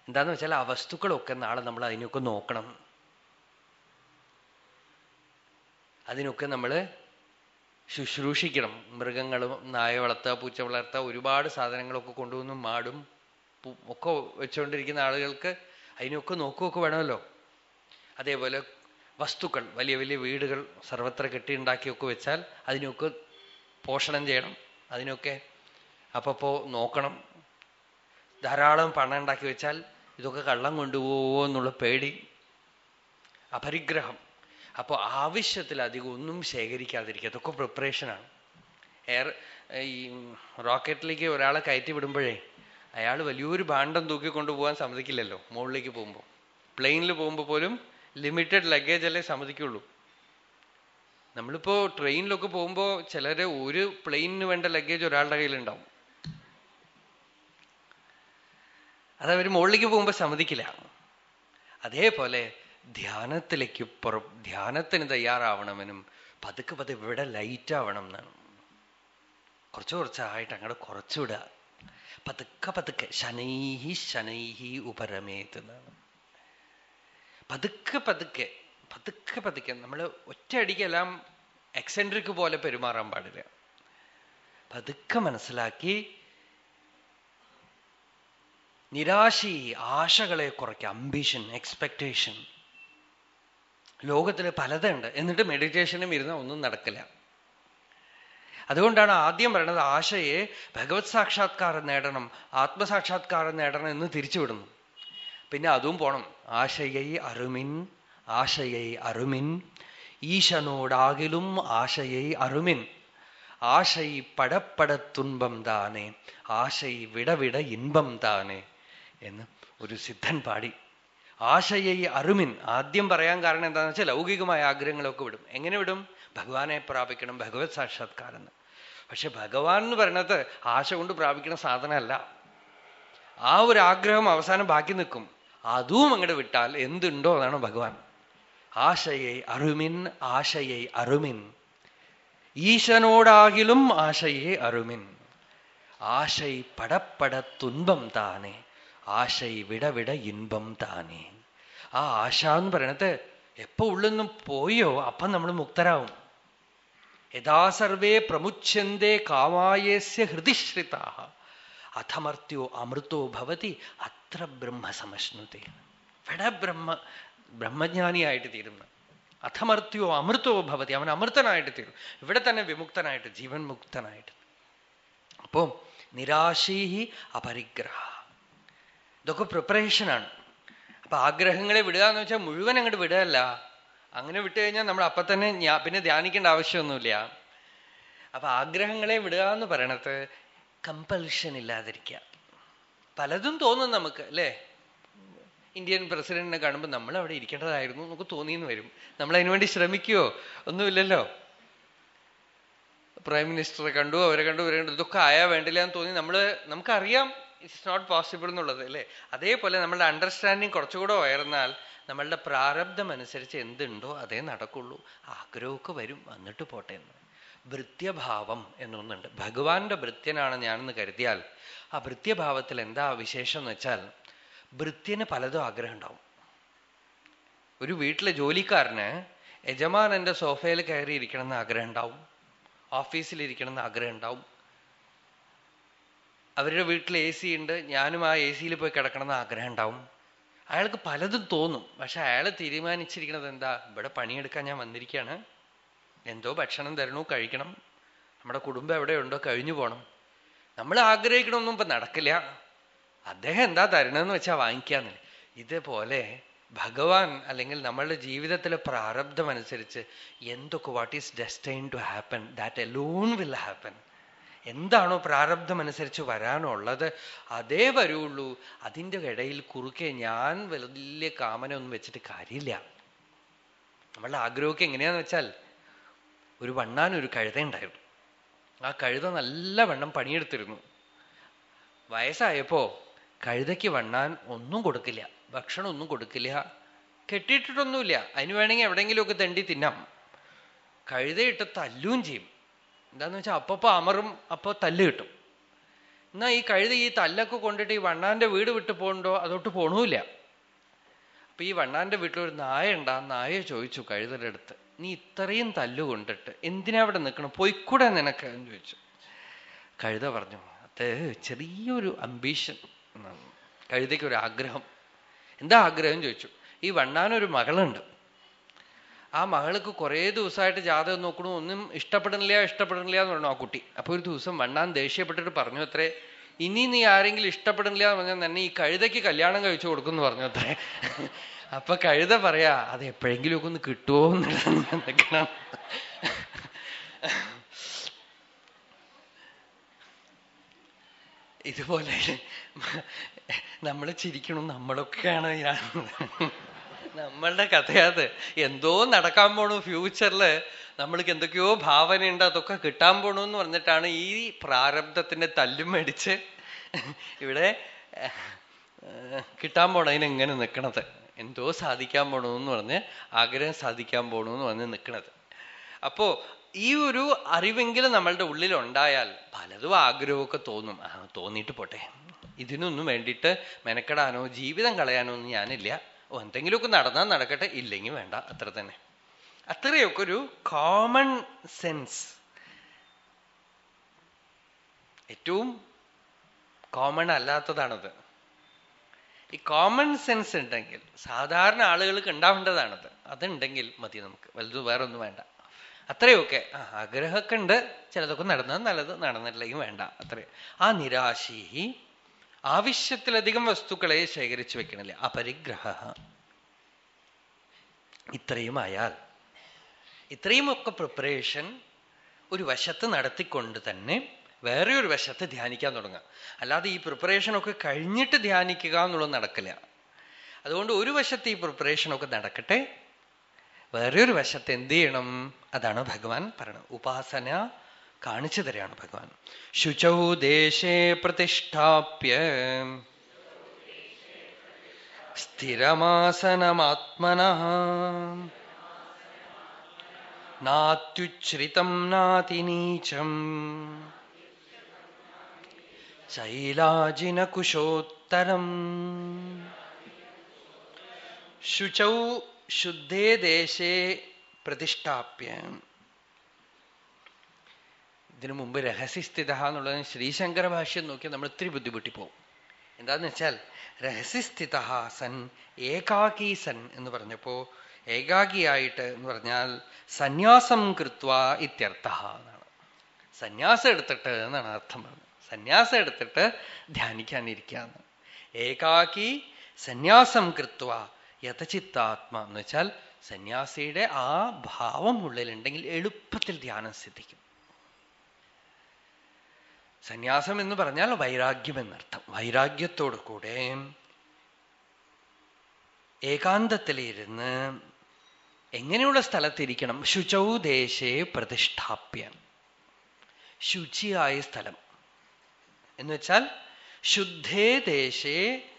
എന്താന്ന് വെച്ചാൽ ആ വസ്തുക്കളൊക്കെ നാളെ നമ്മൾ അതിനൊക്കെ നോക്കണം. അതിനൊക്കെ നമ്മൾ ശുശ്രൂഷിക്കണം. മൃഗങ്ങളും നായ വളർത്തുക പൂച്ച വളർത്തുക ഒരുപാട് സാധനങ്ങളൊക്കെ കൊണ്ടുവന്ന് മാടും ഒക്കെ വെച്ചുകൊണ്ടിരിക്കുന്ന ആളുകൾക്ക് അതിനൊക്കെ നോക്കുകയൊക്കെ വേണമല്ലോ. അതേപോലെ വസ്തുക്കൾ വലിയ വലിയ വീടുകൾ സർവത്ര കെട്ടിയുണ്ടാക്കിയൊക്കെ വെച്ചാൽ അതിനൊക്കെ പോഷണം ചെയ്യണം അതിനൊക്കെ അപ്പപ്പോ നോക്കണം. ധാരാളം പണം ഉണ്ടാക്കി വെച്ചാൽ ഇതൊക്കെ കള്ളം കൊണ്ടുപോകുമോ എന്നുള്ള പേടി അപരിഗ്രഹം. അപ്പോൾ ആവശ്യത്തിലധികം ഒന്നും ശേഖരിക്കാതിരിക്കുക അതൊക്കെ പ്രിപ്പറേഷനാണ് എയർ ഈ റോക്കറ്റിലേക്ക് ഒരാളെ കയറ്റി വിടുമ്പോഴേ അയാൾ വലിയൊരു ഭാണ്ഡം തൂക്കി കൊണ്ടുപോകാൻ സമ്മതിക്കില്ലല്ലോ മുകളിലേക്ക് പോകുമ്പോൾ പ്ലെയിനിൽ പോകുമ്പോൾ പോലും ലിമിറ്റഡ് ലഗേജ് അല്ലേ സമ്മതിക്കുള്ളൂ. നമ്മളിപ്പോ ട്രെയിനിലൊക്കെ പോകുമ്പോൾ ചിലര് ഒരു പ്ലെയിനിന് വേണ്ട ലഗേജ് ഒരാളുടെ കയ്യിലുണ്ടാവും. അതവർ മുകളിലേക്ക് പോകുമ്പോൾ സമ്മതിക്കില്ല. അതേപോലെ ധ്യാനത്തിലേക്ക് പുറ ധ്യാനത്തിന് തയ്യാറാവണമെന്നും പതുക്കെ പതുക്കെ ഇവിടെ ലൈറ്റ് ആവണം എന്നാണ്. കുറച്ച് കുറച്ചായിട്ട് അങ്ങോട്ട് കുറച്ചുവിടുക പതുക്കെ പതുക്കെ ശനൈഹി ശനൈഹി ഉപരമേത്ത് എന്നാണ്. പതുക്കെ പതുക്കെ പതുക്കെ പതുക്കെ നമ്മൾ ഒറ്റയടിക്കെല്ലാം എക്സെൻട്രിക് പോലെ പെരുമാറാൻ പാടില്ല. പതുക്കെ മനസ്സിലാക്കി നിരാശി ആശകളെ കുറയ്ക്കുക അംബിഷൻ എക്സ്പെക്ടേഷൻ ലോകത്തിൽ പലതുണ്ട്. എന്നിട്ട് മെഡിറ്റേഷനും ഇരുന്ന ഒന്നും നടക്കില്ല. അതുകൊണ്ടാണ് ആദ്യം പറയുന്നത് ആശയെ ഭഗവത് സാക്ഷാത്കാരം നേടണം ആത്മസാക്ഷാത്കാരം നേടണം എന്ന് തിരിച്ചുവിടുന്നു പിന്നെ അതും പോണം. ആശയൈ അറുമിൻ ആശയൈ അറുമിൻ ഈശനോടാകിലും ആശയൈ അറുമിൻ ആശൈ പടപ്പട തുൻപം താനേ. ആശൈ വിടവിട ഇൻപം താനേ എന്ന് ഒരു സിദ്ധൻ പാടി. ആശയൈ അറുമിൻ ആദ്യം പറയാൻ കാരണം എന്താണെന്ന് വെച്ചാൽ ലൗകികമായ ആഗ്രഹങ്ങളൊക്കെ വിടും. എങ്ങനെ വിടും? ഭഗവാനെ പ്രാപിക്കണം ഭഗവത് സാക്ഷാത്കാരം പക്ഷെ ഭഗവാൻ എന്ന് പറയുന്നത് ആശ കൊണ്ട് പ്രാപിക്കുന്ന സാധനമല്ല. ആ ഒരു ആഗ്രഹം അവസാനം ബാക്കി നിൽക്കും. അതും അങ്ങോട്ട് വിട്ടാൽ എന്തുണ്ടോ അതാണ് ഭഗവാൻ. ആശയെ അറുമിൻ ആശയെ അറുമിൻ ഈശനോടാകിലും ആശയെ അറുമിൻ ആശൈ പടപ്പട തുൻപം താനേ ആശൈ വിടവിട ഇൻപം താനേ. ആ ആശ എന്ന് പറയണത് എപ്പോ ഉള്ളൊന്നും പോയോ അപ്പം നമ്മൾ മുക്തരാവും. യഥാ സർവേ പ്രമുച്ഛന്തേ കാമായേസ്യ ഹൃതിശ്രിതാ അഥമർത്യോ അമൃതോ ഭവതി അത്ര ബ്രഹ്മ സമശ്നുതേ ഇവിടെ ബ്രഹ്മ ബ്രഹ്മജ്ഞാനിയായിട്ട് തീരുന്നു. അഥമർത്യോ അമൃതോ ഭവതി. അവൻ അമൃതനായിട്ട് തീരും. ഇവിടെ തന്നെ വിമുക്തനായിട്ട് ജീവൻ മുക്തനായിട്ട്. അപ്പോ നിരാശീഹി അപരിഗ്രഹ. ഇതൊക്കെ പ്രിപ്പറേഷനാണ് അപ്പൊ ആഗ്രഹങ്ങളെ വിടുക എന്ന് വെച്ചാൽ മുഴുവൻ അങ്ങോട്ട് വിടുകയല്ല അങ്ങനെ വിട്ടു കഴിഞ്ഞാൽ നമ്മൾ അപ്പൊ തന്നെ പിന്നെ ധ്യാനിക്കേണ്ട ആവശ്യമൊന്നുമില്ല. അപ്പൊ ആഗ്രഹങ്ങളെ വിടുക എന്ന് പറയണത് കമ്പൽഷൻ ഇല്ലാതിരിക്കുക. പലതും തോന്നും നമുക്ക് അല്ലേ? ഇന്ത്യൻ പ്രസിഡന്റിനെ കാണുമ്പോൾ നമ്മൾ അവിടെ ഇരിക്കേണ്ടതായിരുന്നു നമുക്ക് തോന്നിയെന്ന് വരും. നമ്മൾ അതിനുവേണ്ടി ശ്രമിക്കുവോ? ഒന്നുമില്ലല്ലോ. പ്രൈം മിനിസ്റ്ററെ കണ്ടു അവരെ കണ്ടു ഇവരെ കണ്ടു ഇതൊക്കെ ആയാ വേണ്ടില്ല എന്ന് തോന്നി. നമ്മൾ നമുക്കറിയാം ഇറ്റ്സ് നോട്ട് പോസിബിൾ എന്നുള്ളത് അല്ലേ? അതേപോലെ നമ്മളുടെ അണ്ടർസ്റ്റാൻഡിങ് കുറച്ചുകൂടെ ഉയർന്നാൽ നമ്മളുടെ പ്രാരബ്ധം അനുസരിച്ച് എന്തുണ്ടോ അതേ നടക്കുള്ളൂ. ആഗ്രഹമൊക്കെ വരും വന്നിട്ട് പോട്ടെ എന്ന്. ഭൃത്യഭാവം എന്നൊന്നുണ്ട്. ഭഗവാന്റെ വൃത്യനാണ് ഞാനെന്ന് കരുതിയാൽ ആ വൃത്യഭാവത്തിൽ എന്താ വിശേഷം എന്ന് വെച്ചാൽ ഭൃത്യന് പലതും ആഗ്രഹം ഉണ്ടാവും. ഒരു വീട്ടിലെ ജോലിക്കാരന് യജമാനന്റെ സോഫയിൽ കയറി ഇരിക്കണം എന്ന് ആഗ്രഹം ഉണ്ടാവും. ഓഫീസിൽ ഇരിക്കണം എന്ന് ആഗ്രഹം ഉണ്ടാവും. അവരുടെ വീട്ടിൽ എ സി ഉണ്ട്. ഞാനും ആ എ സിയിൽ പോയി കിടക്കണം എന്ന് ആഗ്രഹം ഉണ്ടാവും. അയാൾക്ക് പലതും തോന്നും. പക്ഷെ അയാൾ തീരുമാനിച്ചിരിക്കുന്നത് എന്താ? ഇവിടെ പണിയെടുക്കാൻ ഞാൻ വന്നിരിക്കുകയാണ്. എന്തോ ഭക്ഷണം തരണു കഴിക്കണം. നമ്മുടെ കുടുംബം എവിടെയുണ്ടോ കഴിഞ്ഞു പോകണം നമ്മൾ ആഗ്രഹിക്കണമൊന്നും ഇപ്പൊ നടക്കില്ല. അദ്ദേഹം എന്താ തരണമെന്ന് വെച്ചാൽ വാങ്ങിക്കാന്നില്ല ഇതേപോലെ ഭഗവാൻ അല്ലെങ്കിൽ നമ്മളുടെ ജീവിതത്തിലെ പ്രാരബ്ധം അനുസരിച്ച് എന്തൊക്കെ what is destined to happen that alone will happen എന്താണോ പ്രാരബ്ധം അനുസരിച്ച് വരാനുള്ളത് അതേ വരുള്ളൂ. അതിന്റെ ഇടയിൽ കുറുക്കെ ഞാൻ വലിയ കാമന ഒന്നും വെച്ചിട്ട് കാര്യമില്ല. നമ്മളുടെ ആഗ്രഹമൊക്കെ എങ്ങനെയാന്ന് വെച്ചാൽ ഒരു വണ്ണാൻ ഒരു കഴുത ഉണ്ടായിരുന്നു. ആ കഴുത നല്ല വണ്ണം പണിയെടുത്തിരുന്നു. വയസ്സായപ്പോ കഴുതയ്ക്ക് വണ്ണാൻ ഒന്നും കൊടുക്കില്ല ഭക്ഷണം ഒന്നും കൊടുക്കില്ല കെട്ടിയിട്ടിട്ടൊന്നുമില്ല. അതിന് വേണമെങ്കിൽ എവിടെയെങ്കിലുമൊക്കെ തെണ്ടി തിന്നാം. കഴുതയിട്ട് തല്ലുകയും ചെയ്യും. എന്താന്ന് വെച്ചാൽ അപ്പപ്പോ അമറും അപ്പോ തല്ല് കിട്ടും. എന്നാ ഈ കഴുത ഈ തല്ലൊക്കെ കൊണ്ടിട്ട് ഈ വണ്ണാന്റെ വീട് വിട്ടു പോകണ്ടോ? അതോട്ട് പോണൂല്ല. അപ്പൊ ഈ വണ്ണാന്റെ വീട്ടിൽ ഒരു നായ ഉണ്ടാ നായ ചോദിച്ചു കഴുതയുടെ അടുത്ത്. നീ ഇത്രയും തല്ലുകൊണ്ടിട്ട് എന്തിനാ അവിടെ നിൽക്കണം? പോയിക്കൂടെ നിനക്ക് എന്ന് ചോദിച്ചു. കഴുത പറഞ്ഞു അത് ചെറിയൊരു അംബീഷൻ കഴുതയ്ക്ക് ഒരു ആഗ്രഹം. എന്താ ആഗ്രഹം? ചോദിച്ചു. ഈ വണ്ണാനൊരു മകളുണ്ട്. ആ മകൾക്ക് കുറേ ദിവസമായിട്ട് ജാതകം നോക്കണു. ഒന്നും ഇഷ്ടപ്പെടുന്നില്ല ഇഷ്ടപ്പെടുന്നില്ല എന്ന് പറഞ്ഞു ആ കുട്ടി. അപ്പൊ ഒരു ദിവസം വണ്ണാൻ ദേഷ്യപ്പെട്ടിട്ട് പറഞ്ഞു അത്രേ. ഇനി നീ ആരെങ്കിലും ഇഷ്ടപ്പെടുന്നില്ല എന്ന് പറഞ്ഞാൽ തന്നെ ഈ കഴുതയ്ക്ക് കല്യാണം കഴിച്ചു കൊടുക്കുന്നു പറഞ്ഞു അത്രേ. അപ്പൊ കഴുത പറയാ അത് എപ്പോഴെങ്കിലും ഒക്കെ ഒന്ന് കിട്ടുമോ നിൽക്കണം ഇതുപോലെ നമ്മൾ ചിരിക്കണം നമ്മളൊക്കെയാണ് നമ്മളുടെ കഥയത്. എന്തോ നടക്കാൻ പോണു ഫ്യൂച്ചറിൽ നമ്മൾക്ക് എന്തൊക്കെയോ ഭാവനയുണ്ട് അതൊക്കെ കിട്ടാൻ പോണു എന്ന് പറഞ്ഞിട്ടാണ് ഈ പ്രാരബ്ധത്തിന്റെ തല്ലും മേടിച്ച് ഇവിടെ കിട്ടാൻ പോണതിന് എങ്ങനെ നിൽക്കണത്. എന്തോ സാധിക്കാൻ പോണു എന്ന് പറഞ്ഞ് ആഗ്രഹം സാധിക്കാൻ പോണു എന്ന് പറഞ്ഞ് നിൽക്കണത് അപ്പോ ഈ ഒരു അറിവെങ്കിലും നമ്മളുടെ ഉള്ളിൽ ഉണ്ടായാൽ പലതും ആഗ്രഹമൊക്കെ തോന്നും. തോന്നിയിട്ട് പോട്ടെ. ഇതിനൊന്നും വേണ്ടിയിട്ട് മെനക്കെടാനോ ജീവിതം കളയാനോ ഒന്നും ഞാനില്ല. ഓ എന്തെങ്കിലുമൊക്കെ നടന്നാൽ നടക്കട്ടെ. ഇല്ലെങ്കിൽ വേണ്ട. അത്ര തന്നെ. അത്രയൊക്കെ ഒരു കോമൺ സെൻസ് ഏറ്റവും കോമൺ അല്ലാത്തതാണത്. ഈ കോമൺ സെൻസ് ഉണ്ടെങ്കിൽ സാധാരണ ആളുകൾക്ക് ഉണ്ടാവേണ്ടതാണത്. അതുണ്ടെങ്കിൽ മതി നമുക്ക്. വലുത് വേറെ ഒന്നും വേണ്ട. അത്രയൊക്കെ. ആ ആഗ്രഹമൊക്കെ ഉണ്ട്. ചിലതൊക്കെ നടന്നാൽ നല്ലത് നടന്നില്ലെങ്കിൽ വേണ്ട. അത്രേ. ആ നിരാശി ആവശ്യത്തിലധികം വസ്തുക്കളെ ശേഖരിച്ചു വെക്കണില്ല. അപരിഗ്രഹ. ഇത്രയും ആയാൽ ഇത്രയുമൊക്കെ പ്രിപ്പറേഷൻ ഒരു വശത്ത് നടത്തിക്കൊണ്ട് തന്നെ വേറെ ഒരു വശത്ത് ധ്യാനിക്കാൻ തുടങ്ങുക അല്ലാതെ ഈ പ്രിപ്പറേഷനൊക്കെ കഴിഞ്ഞിട്ട് ധ്യാനിക്കുക എന്നുള്ളത് നടക്കില്ല. അതുകൊണ്ട് ഒരു വശത്ത് ഈ പ്രിപ്പറേഷനൊക്കെ നടക്കട്ടെ വേറെ ഒരു വശത്ത് എന്ത് ചെയ്യണം? അതാണ് ഭഗവാൻ പറയുന്നത് ഉപാസന കാണിച്ചു തരാണ് ഭഗവാൻ. ശുചൗ ദേശേ പ്രതിഷ്ഠാപ്യ. സ്ഥിരമാസനമാത്മന. നാത്യുച്ഛ്രിതം നാതിനീചം ശൈലാജിനകുശോത്തരം. ശുചൗ ശുദ്ധേ ദേശേ പ്രതിഷ്ഠാപ്യ. ഇതിനു മുമ്പ് രഹസ്യസ്ഥിത എന്നുള്ളത് ശ്രീശങ്കര ഭാഷ്യം നോക്കിയാൽ നമ്മൾ ഒത്തിരി ബുദ്ധിമുട്ടി പോകും എന്താന്ന് വെച്ചാൽ രഹസ്യസ്ഥിത സൻ ഏകാകി സൻ എന്ന് പറഞ്ഞപ്പോ ഏകാകിയായിട്ട് എന്ന് പറഞ്ഞാൽ സന്യാസം കൃത്വ ഇത്യർത്ഥ എന്നാണ്. സന്യാസം എടുത്തിട്ട് എന്നാണ് അർത്ഥം പറഞ്ഞത്. സന്യാസം എടുത്തിട്ട് ധ്യാനിക്കാനിരിക്കുകയാണ്. ഏകാക്കി സന്യാസം കൃത്വ യഥചിത്താത്മ എന്ന് വെച്ചാൽ സന്യാസിയുടെ ആ ഭാവം ഉള്ളിലുണ്ടെങ്കിൽ എളുപ്പത്തിൽ ധ്യാനം സിദ്ധിക്കും. സന്യാസം എന്ന് പറഞ്ഞാൽ വൈരാഗ്യം എന്നർത്ഥം. വൈരാഗ്യത്തോടു കൂടെ ഏകാന്തത്തിലിരുന്ന് എങ്ങനെയുള്ള സ്ഥലത്തിരിക്കണം? ശുചൗ ദേശേ പ്രതിഷ്ഠാപ്യ. ശുചിയായ സ്ഥലം. എന്ന് വെച്ചാൽ ശുദ്ധേ ദേശേ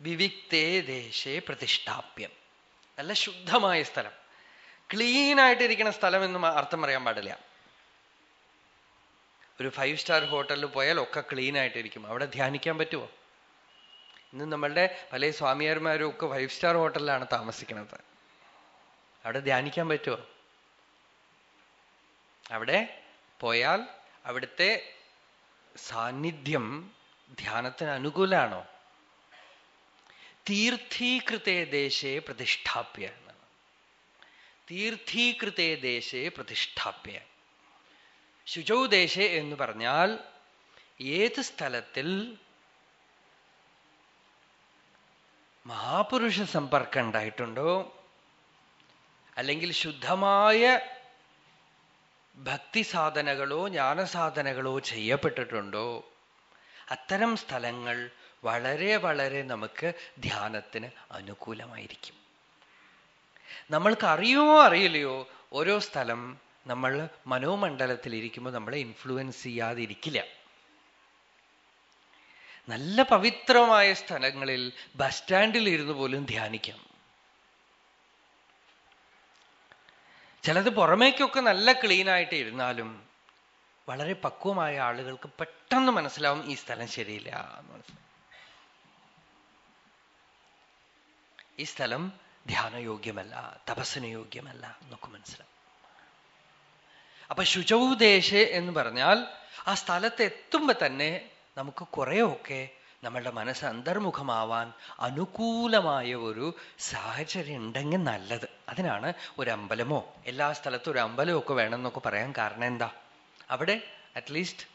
വിവിക്തേ ദേശേ പ്രതിഷ്ഠാപ്യം. നല്ല ശുദ്ധമായ സ്ഥലം. ക്ലീൻ ആയിട്ടിരിക്കുന്ന സ്ഥലം എന്ന് അർത്ഥം പറയാൻ പാടില്ല. ഒരു ഫൈവ് സ്റ്റാർ ഹോട്ടലിൽ പോയാൽ ഒക്കെ ക്ലീൻ ആയിട്ടിരിക്കും. അവിടെ ധ്യാനിക്കാൻ പറ്റുമോ ഇന്ന് നമ്മളുടെ പല സ്വാമിയാർമാരും ഒക്കെ ഫൈവ് സ്റ്റാർ ഹോട്ടലിലാണ് താമസിക്കുന്നത്. അവിടെ ധ്യാനിക്കാൻ പറ്റുമോ അവിടെ പോയാൽ അവിടുത്തെ സാന്നിധ്യം ധ്യാനത്തിന് അനുകൂലാണോ തീർത്ഥീകൃതേ ദേശേ പ്രതിഷ്ഠാപ്യ തീർത്ഥീകൃതേ ദേശേ പ്രതിഷ്ഠാപ്യ. ശുചൗ ദേശേ എന്ന് പറഞ്ഞാൽ ഏത് സ്ഥലത്തിൽ മഹാപുരുഷ സമ്പർക്കം ഉണ്ടായിട്ടുണ്ടോ? അല്ലെങ്കിൽ ശുദ്ധമായ ഭക്തി സാധനകളോ ജ്ഞാനസാധനകളോ ചെയ്യപ്പെട്ടിട്ടുണ്ടോ? അത്തരം സ്ഥലങ്ങൾ വളരെ വളരെ നമുക്ക് ധ്യാനത്തിന് അനുകൂലമായിരിക്കും. നമ്മൾക്ക് അറിയുമോ അറിയില്ലയോ? ഓരോ സ്ഥലം നമ്മൾ മനോമണ്ഡലത്തിൽ ഇരിക്കുമ്പോൾ നമ്മളെ ഇൻഫ്ലുവൻസ് ചെയ്യാതിരിക്കില്ല. നല്ല പവിത്രമായ സ്ഥലങ്ങളിൽ ബസ് സ്റ്റാൻഡിൽ ഇരുന്ന് പോലും ധ്യാനിക്കാം. ചിലത് പുറമേക്കൊക്കെ നല്ല ക്ലീൻ ആയിട്ട് ഇരുന്നാലും വളരെ പക്വമായ ആളുകൾക്ക് പെട്ടെന്ന് മനസ്സിലാവും ഈ സ്ഥലം ശരിയില്ല എന്ന് ഈ സ്ഥലം ധ്യാനയോഗ്യമല്ല തപസ്സിന് യോഗ്യമല്ല എന്നൊക്കെ മനസ്സിലാവും. അപ്പൊ ശുചൗദേശ് എന്ന് പറഞ്ഞാൽ ആ സ്ഥലത്ത് എത്തുമ്പോ തന്നെ നമുക്ക് കുറേയൊക്കെ നമ്മളുടെ മനസ്സ് അന്തർമുഖമാവാൻ അനുകൂലമായ ഒരു സാഹചര്യം ഉണ്ടെങ്കിൽ നല്ലത്. അതിനാണ് ഒരു അമ്പലമോ എല്ലാ സ്ഥലത്തും ഒരു അമ്പലമോ ഒക്കെ വേണമെന്നൊക്കെ പറയാൻ കാരണം എന്താ? അവിടെ അറ്റ്ലീസ്റ്റ്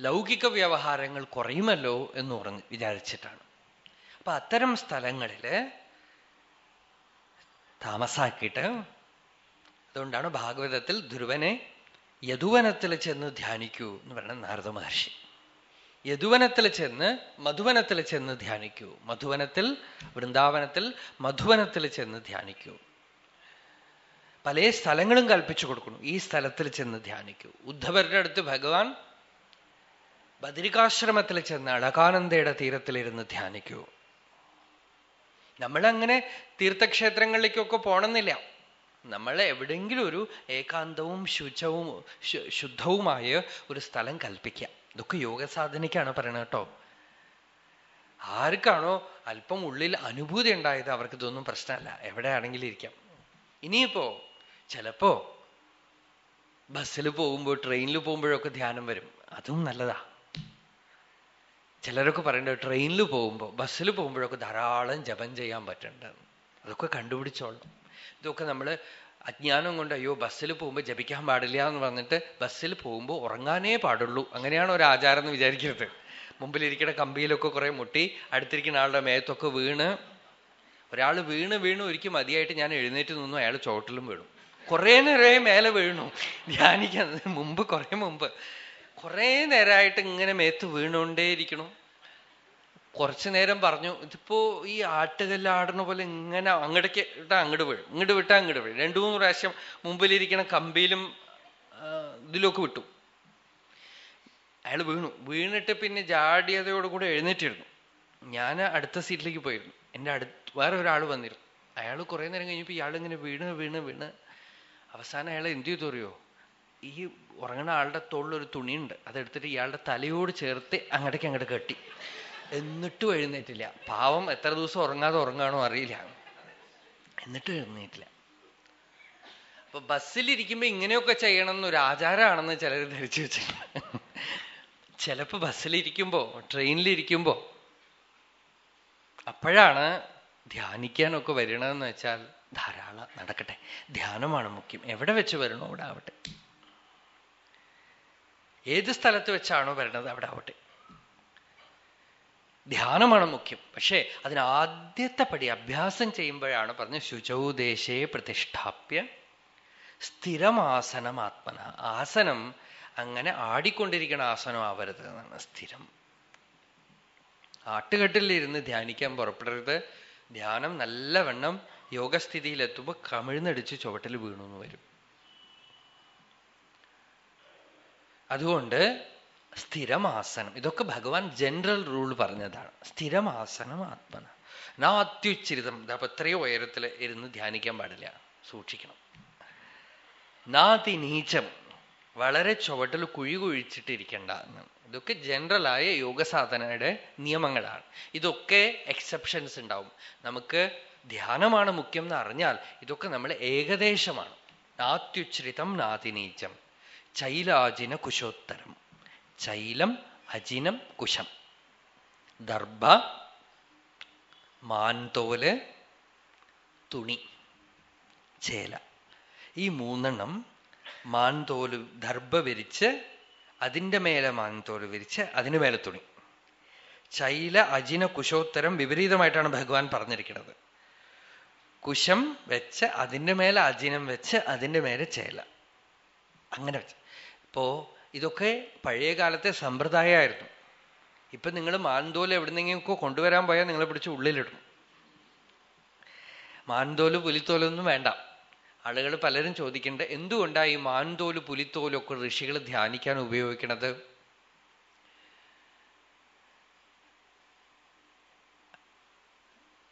ലൗകിക വ്യവഹാരങ്ങൾ കുറയുമല്ലോ എന്ന് പറഞ്ഞ് വിചാരിച്ചിട്ടാണ്. അപ്പൊ അത്തരം സ്ഥലങ്ങളിൽ താമസാക്കിയിട്ട് അതുകൊണ്ടാണ് ഭാഗവതത്തിൽ ധ്രുവനെ യദുവനത്തിൽ ചെന്ന് ധ്യാനിക്കൂ എന്ന് പറയുന്നത് നാരദ മഹർഷി. യദുവനത്തിൽ ചെന്ന് മധുവനത്തിൽ ചെന്ന് ധ്യാനിക്കൂ. മധുവനത്തിൽ വൃന്ദാവനത്തിൽ മധുവനത്തിൽ ചെന്ന് ധ്യാനിക്കൂ. പല സ്ഥലങ്ങളും കൽപ്പിച്ചു കൊടുക്കുന്നു. ഈ സ്ഥലത്തിൽ ചെന്ന് ധ്യാനിക്കൂ. ഉദ്ധവരുടെ അടുത്ത് ഭഗവാൻ ബദരികാശ്രമത്തിൽ ചെന്ന് അളകാനന്ദയുടെ തീരത്തിലിരുന്ന് ധ്യാനിക്കൂ. നമ്മളങ്ങനെ തീർത്ഥക്ഷേത്രങ്ങളിലേക്കൊക്കെ പോണമെന്നില്ല. നമ്മൾ എവിടെയെങ്കിലും ഒരു ഏകാന്തവും ശുചവും ശുദ്ധവുമായ ഒരു സ്ഥലം കൽപ്പിക്കുക ഇതൊക്കെ യോഗ സാധനയ്ക്കാണ് പറയണത് കേട്ടോ. ആർക്കാണോ അല്പം ഉള്ളിൽ അനുഭൂതി ഉണ്ടായത് അവർക്ക് ഇതൊന്നും പ്രശ്നമല്ല. എവിടെയാണെങ്കിലും ഇരിക്കാം. ഇനിയിപ്പോ ചിലപ്പോ ബസ്സിൽ പോകുമ്പോൾ ട്രെയിനിൽ പോകുമ്പോഴൊക്കെ ധ്യാനം വരും. അതും നല്ലതാ. ചിലരൊക്കെ പറയണ്ടോ ട്രെയിനിൽ പോകുമ്പോൾ ബസ്സിൽ പോകുമ്പോഴൊക്കെ ധാരാളം ജപം ചെയ്യാൻ പറ്റുന്നുണ്ട്. അതൊക്കെ കണ്ടുപിടിച്ചോളാം. ഇതൊക്കെ നമ്മൾ അജ്ഞാനം കൊണ്ട് അയ്യോ ബസ്സിൽ പോകുമ്പോൾ ജപിക്കാൻ പാടില്ല എന്ന് പറഞ്ഞിട്ട് ബസ്സിൽ പോകുമ്പോൾ ഉറങ്ങാനേ പാടുള്ളൂ. അങ്ങനെയാണ് ഒരു ആചാരം എന്ന് വിചാരിക്കരുത്. മുമ്പിലിരിക്കുന്ന കമ്പിയിലൊക്കെ കുറെ മുട്ടി അടുത്തിരിക്കുന്ന ആളുടെ മേത്തൊക്കെ വീണ് ഒരാൾ വീണ് വീണ് ഒരിക്കൽ മതിയായിട്ട് ഞാൻ എഴുന്നേറ്റ് നിന്നു അയാൾ ചോട്ടിലും വീണു. കുറേ നേരമായി മേലെ വീണു. ധ്യാനിക്കുന്നത് മുമ്പ് കുറെ മുമ്പ്. കുറേ നേരമായിട്ട് ഇങ്ങനെ മേത്ത് വീണുകൊണ്ടേയിരിക്കണം. കുറച്ചു നേരം പറഞ്ഞു ഇതിപ്പോ ഈ ആട്ടുകല്ലാടുന്ന പോലെ ഇങ്ങനെ അങ്ങടേക്ക് ഇട്ടാ അങ്ങട് വീഴും ഇങ്ങോട്ട് വിട്ടാ അങ്ങോട്ട് വീഴും. രണ്ടു മൂന്ന് പ്രാവശ്യം മുമ്പിലിരിക്കണ കമ്പിയിലും ഇതിലൊക്കെ വിട്ടു. അയാൾ വീണു. വീണിട്ട് പിന്നെ ജാടിയതയോടുകൂടെ എഴുന്നേറ്റിരുന്നു. ഞാൻ അടുത്ത സീറ്റിലേക്ക് പോയിരുന്നു. എന്റെ അടുത്ത് വേറെ ഒരാൾ വന്നിരുന്നു. അയാൾ കുറേ നേരം കഴിഞ്ഞപ്പോൾ ഇയാൾ ഇങ്ങനെ വീണ് വീണ് വീണ്. അവസാനം അയാൾ എന്ത് ചെയ്തു അറിയോ? ഈ ഉറങ്ങണ ആളുടെ തോളിലൊരു തുണിയുണ്ട്. അതെടുത്തിട്ട് ഇയാളുടെ തലയോട് ചേർത്ത് അങ്ങടേക്ക് അങ്ങോട്ട് കെട്ടി. എന്നിട്ടും എഴുന്നേറ്റില്ല. പാവം എത്ര ദിവസം ഉറങ്ങാതെ ഉറങ്ങാണോ അറിയില്ല. എന്നിട്ടും എഴുന്നേറ്റില്ല. അപ്പൊ ബസ്സിലിരിക്കുമ്പോ ഇങ്ങനെയൊക്കെ ചെയ്യണം എന്നൊരു ആചാരമാണെന്ന് ചിലർ ധരിച്ചു വെച്ചിട്ടുണ്ട്. ചിലപ്പോ ബസ്സിലിരിക്കുമ്പോ ട്രെയിനിലിരിക്കുമ്പോ അപ്പോഴാണ് ധ്യാനിക്കാനൊക്കെ വരണമെന്ന് വെച്ചാൽ ധാരാളം നടക്കട്ടെ. ധ്യാനമാണ് മുഖ്യം. എവിടെ വെച്ച് വരണോ അവിടെ ആവട്ടെ. ഏത് സ്ഥലത്ത് വെച്ചാണോ വരണത് അവിടെ ആവട്ടെ. ധ്യാനമാണ് മുഖ്യം. പക്ഷേ അതിന് ആദ്യത്തെ പടി അഭ്യാസം ചെയ്യുമ്പോഴാണ് പറഞ്ഞ ശുചൗദേശേ പ്രതിഷ്ഠാപ്യ സ്ഥിരമാസനം ആത്മന. ആസനം അങ്ങനെ ആടിക്കൊണ്ടിരിക്കുന്ന ആസനം ആവരുത് എന്നാണ് സ്ഥിരം. ആട്ടുകെട്ടിലിരുന്ന് ധ്യാനിക്കാൻ പുറപ്പെടരുത്. ധ്യാനം നല്ലവണ്ണം യോഗസ്ഥിതിയിലെത്തുമ്പോൾ കമിഴ്ന്നടിച്ച് ചുവട്ടിൽ വീണു എന്ന് വരും. അതുകൊണ്ട് സ്ഥിരമാസനം. ഇതൊക്കെ ഭഗവാൻ ജനറൽ റൂൾ പറഞ്ഞതാണ്. സ്ഥിരമാസനം ആത്മന. നാ അത്യുച്ചരിതം. അപ്പൊ എത്രയോ ഉയരത്തിൽ ഇരുന്ന് ധ്യാനിക്കാൻ പാടില്ല. സൂക്ഷിക്കണം. നാതി നീചം വളരെ ചുവട്ടിൽ കുഴി കുഴിച്ചിട്ടിരിക്കേണ്ട എന്നാണ് ഇതൊക്കെ ജനറലായ യോഗസാധനയുടെ നിയമങ്ങളാണ്. ഇതൊക്കെ എക്സെപ്ഷൻസ് ഉണ്ടാവും. നമുക്ക് ധ്യാനമാണ് മുഖ്യം എന്ന് അറിഞ്ഞാൽ ഇതൊക്കെ നമ്മൾ ഏകദേശമാണ്. നാത്യുച്ഛ്രിതം നാതിനീചം. ചൈലാജിന കുശോത്തരം. ചൈലം അജിനം കുശം. ദർഭ മാൻതോൽ തുണി ചേല. ഈ മൂന്നെണ്ണം മാൻതോൽ ദർഭ വിരിച്ച് അതിന്റെ മേലെ മാൻതോൽ വിരിച്ച് അതിന് മേലെ തുണി. ചൈല അജിന കുശോത്തരം വിപരീതമായിട്ടാണ് ഭഗവാൻ പറഞ്ഞിരിക്കുന്നത്. കുശം വെച്ച് അതിന്റെ മേലെ അജിനം വെച്ച് അതിന്റെ മേലെ ചേല. അങ്ങനെ വെച്ച്. ഇപ്പോ ഇതൊക്കെ പഴയ കാലത്തെ സമ്പ്രദായമായിരുന്നു. ഇപ്പൊ നിങ്ങൾ മാനന്തോൽ എവിടുന്നെങ്കിലൊക്കെ കൊണ്ടുവരാൻ പോയാൽ നിങ്ങളെ പിടിച്ച് ഉള്ളിലിടും. മാനന്തോൽ പുലിത്തോലൊന്നും വേണ്ട. ആളുകൾ പലരും ചോദിക്കേണ്ട എന്തുകൊണ്ടാണ് ഈ മാൻതോൽ പുലിത്തോലൊക്കെ ഋഷികൾ ധ്യാനിക്കാൻ ഉപയോഗിക്കണത്?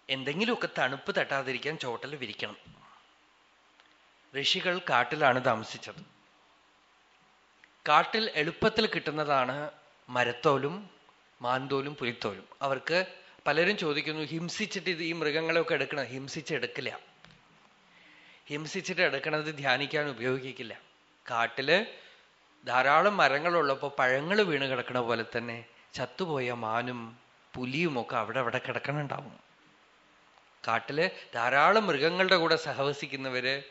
എന്തെങ്കിലുമൊക്കെ തണുപ്പ് തട്ടാതിരിക്കാൻ ചോട്ടൽ വിരിക്കണം. ഋഷികൾ കാട്ടിലാണ് താമസിച്ചത്. കാട്ടിൽ എളുപ്പത്തിൽ കിട്ടുന്നതാണ് മരത്തോലും മാന്തോലും പുലിത്തോലും. അവർക്ക് പലരും ചോദിക്കുന്നു ഹിംസിച്ചിട്ട് ഈ മൃഗങ്ങളെയൊക്കെ എടുക്കണം ഹിംസിച്ചെടുക്കില്ല ഹിംസിച്ചിട്ട് എടുക്കണത് ധ്യാനിക്കാൻ ഉപയോഗിക്കില്ല. കാട്ടിൽ ധാരാളം മരങ്ങളുള്ളപ്പോൾ പഴങ്ങൾ വീണ് കിടക്കണ പോലെ തന്നെ ചത്തുപോയ മാനും പുലിയും ഒക്കെ അവിടെ അവിടെ കിടക്കണുണ്ടാവും. കാട്ടിൽ ധാരാളം മൃഗങ്ങളുടെ കൂടെ സഹവസിക്കുന്നവര്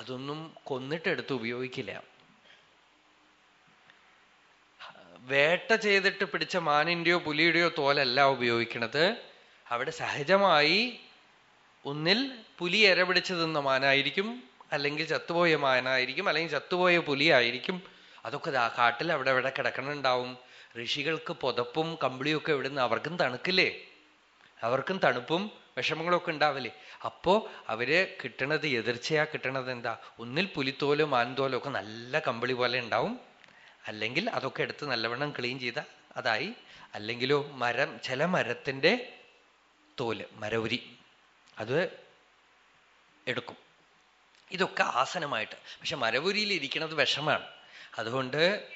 അതൊന്നും കൊന്നിട്ടെടുത്ത് ഉപയോഗിക്കില്ല. വേട്ട ചെയ്തിട്ട് പിടിച്ച മാനിന്റെയോ പുലിയുടെയോ തോലല്ല ഉപയോഗിക്കണത്. അവിടെ സഹജമായി ഒന്നിൽ പുലി എര പിടിച്ചു തിന്ന മാനായിരിക്കും അല്ലെങ്കിൽ ചത്തുപോയ മാനായിരിക്കും അല്ലെങ്കിൽ ചത്തുപോയ പുലിയായിരിക്കും അതൊക്കെ ആ കാട്ടിൽ അവിടെ ഇവിടെ കിടക്കണുണ്ടാവും. ഋഷികൾക്ക് പുതപ്പും കമ്പിളിയൊക്കെ ഇവിടുന്ന് അവർക്കും തണുക്കില്ലേ? അവർക്കും തണുപ്പും വിഷമങ്ങളൊക്കെ ഉണ്ടാവില്ലേ? അപ്പോ അവർ കിട്ടണത് എതിർച്ചയാ കിട്ടണത് എന്താ? ഒന്നിൽ പുലിത്തോലും മാൻതോലോ ഒക്കെ നല്ല കമ്പിളി പോലെ ഉണ്ടാവും. അല്ലെങ്കിൽ അതൊക്കെ എടുത്ത് നല്ലവണ്ണം ക്ലീൻ ചെയ്ത അതായി. അല്ലെങ്കിലോ മരം ചില മരത്തിന്റെ തോൽ മരവുരി അത് എടുക്കും. ഇതൊക്കെ ആസനമായിട്ട്. പക്ഷെ മരവുരിയിൽ ഇരിക്കുന്നത് വിഷമാണ്. അതുകൊണ്ട്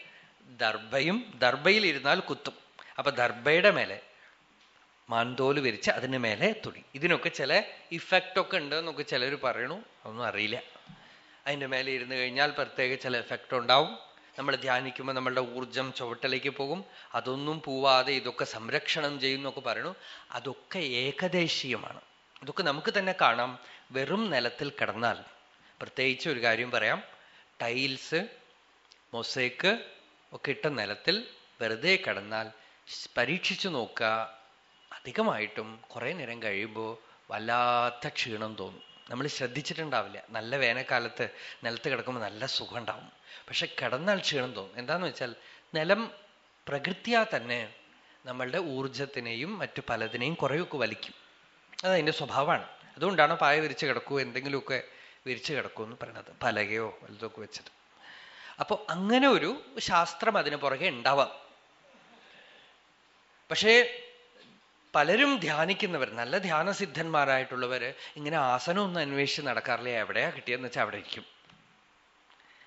ദർഭയും ദർഭയിൽ ഇരുന്നാൽ കുത്തും. അപ്പൊ ദർഭയുടെ മേലെ മാന്തോൽ വിരിച്ച് അതിന് മേലെ തുണി. ഇതിനൊക്കെ ചില ഇഫക്റ്റ് ഒക്കെ ഉണ്ട് എന്നൊക്കെ ചിലർ പറയണു. അതൊന്നും അറിയില്ല. അതിന്റെ മേലെ ഇരുന്ന് കഴിഞ്ഞാൽ പ്രത്യേക ചില ഇഫക്റ്റ് ഉണ്ടാവും. നമ്മൾ ധ്യാനിക്കുമ്പോൾ നമ്മളുടെ ഊർജം ചുവട്ടിലേക്ക് പോകും. അതൊന്നും പോവാതെ ഇതൊക്കെ സംരക്ഷണം ചെയ്യുന്നൊക്കെ പറയണു. അതൊക്കെ ഏകദേശീയമാണ്. ഇതൊക്കെ നമുക്ക് തന്നെ കാണാം. വെറും നിലത്തിൽ കിടന്നാൽ. പ്രത്യേകിച്ച് ഒരു കാര്യം പറയാം. ടൈൽസ് മൊസൈക്ക് ഒക്കെ ഇട്ട നിലത്തിൽ വെറുതെ കിടന്നാൽ പരീക്ഷിച്ചു നോക്കുക. അധികമായിട്ടും കുറേ നേരം കഴിയുമ്പോൾ വല്ലാത്ത ക്ഷീണം തോന്നും. നമ്മൾ ശ്രദ്ധിച്ചിട്ടുണ്ടാവില്ല. നല്ല വേനൽക്കാലത്ത് നിലത്ത് കിടക്കുമ്പോൾ നല്ല സുഖം ഉണ്ടാവും പക്ഷെ കിടന്നാൽ ക്ഷീണം തോന്നും. എന്താന്ന് വെച്ചാൽ നിലം പ്രകൃതിയാ തന്നെ നമ്മളുടെ ഊർജത്തിനെയും മറ്റു പലതിനെയും കുറേയൊക്കെ വലിക്കും. അതതിന്റെ സ്വഭാവമാണ്. അതുകൊണ്ടാണ് പായ വിരിച്ച് കിടക്കൂ എന്തെങ്കിലുമൊക്കെ വിരിച്ച് കിടക്കൂ എന്ന് പറയുന്നത്. പലകയോ വലുതൊക്കെ വെച്ചിട്ട്. അപ്പോൾ അങ്ങനെ ഒരു ശാസ്ത്രം അതിന് പുറകെ ഉണ്ടാവാം. പക്ഷേ പലരും ധ്യാനിക്കുന്നവർ നല്ല ധ്യാനസിദ്ധന്മാരായിട്ടുള്ളവർ ഇങ്ങനെ ആസനം ഒന്ന് അന്വേഷിച്ച് നടക്കാറില്ല. എവിടെയാ കിട്ടിയെന്ന് വെച്ചാൽ അവിടെ ഇരിക്കും.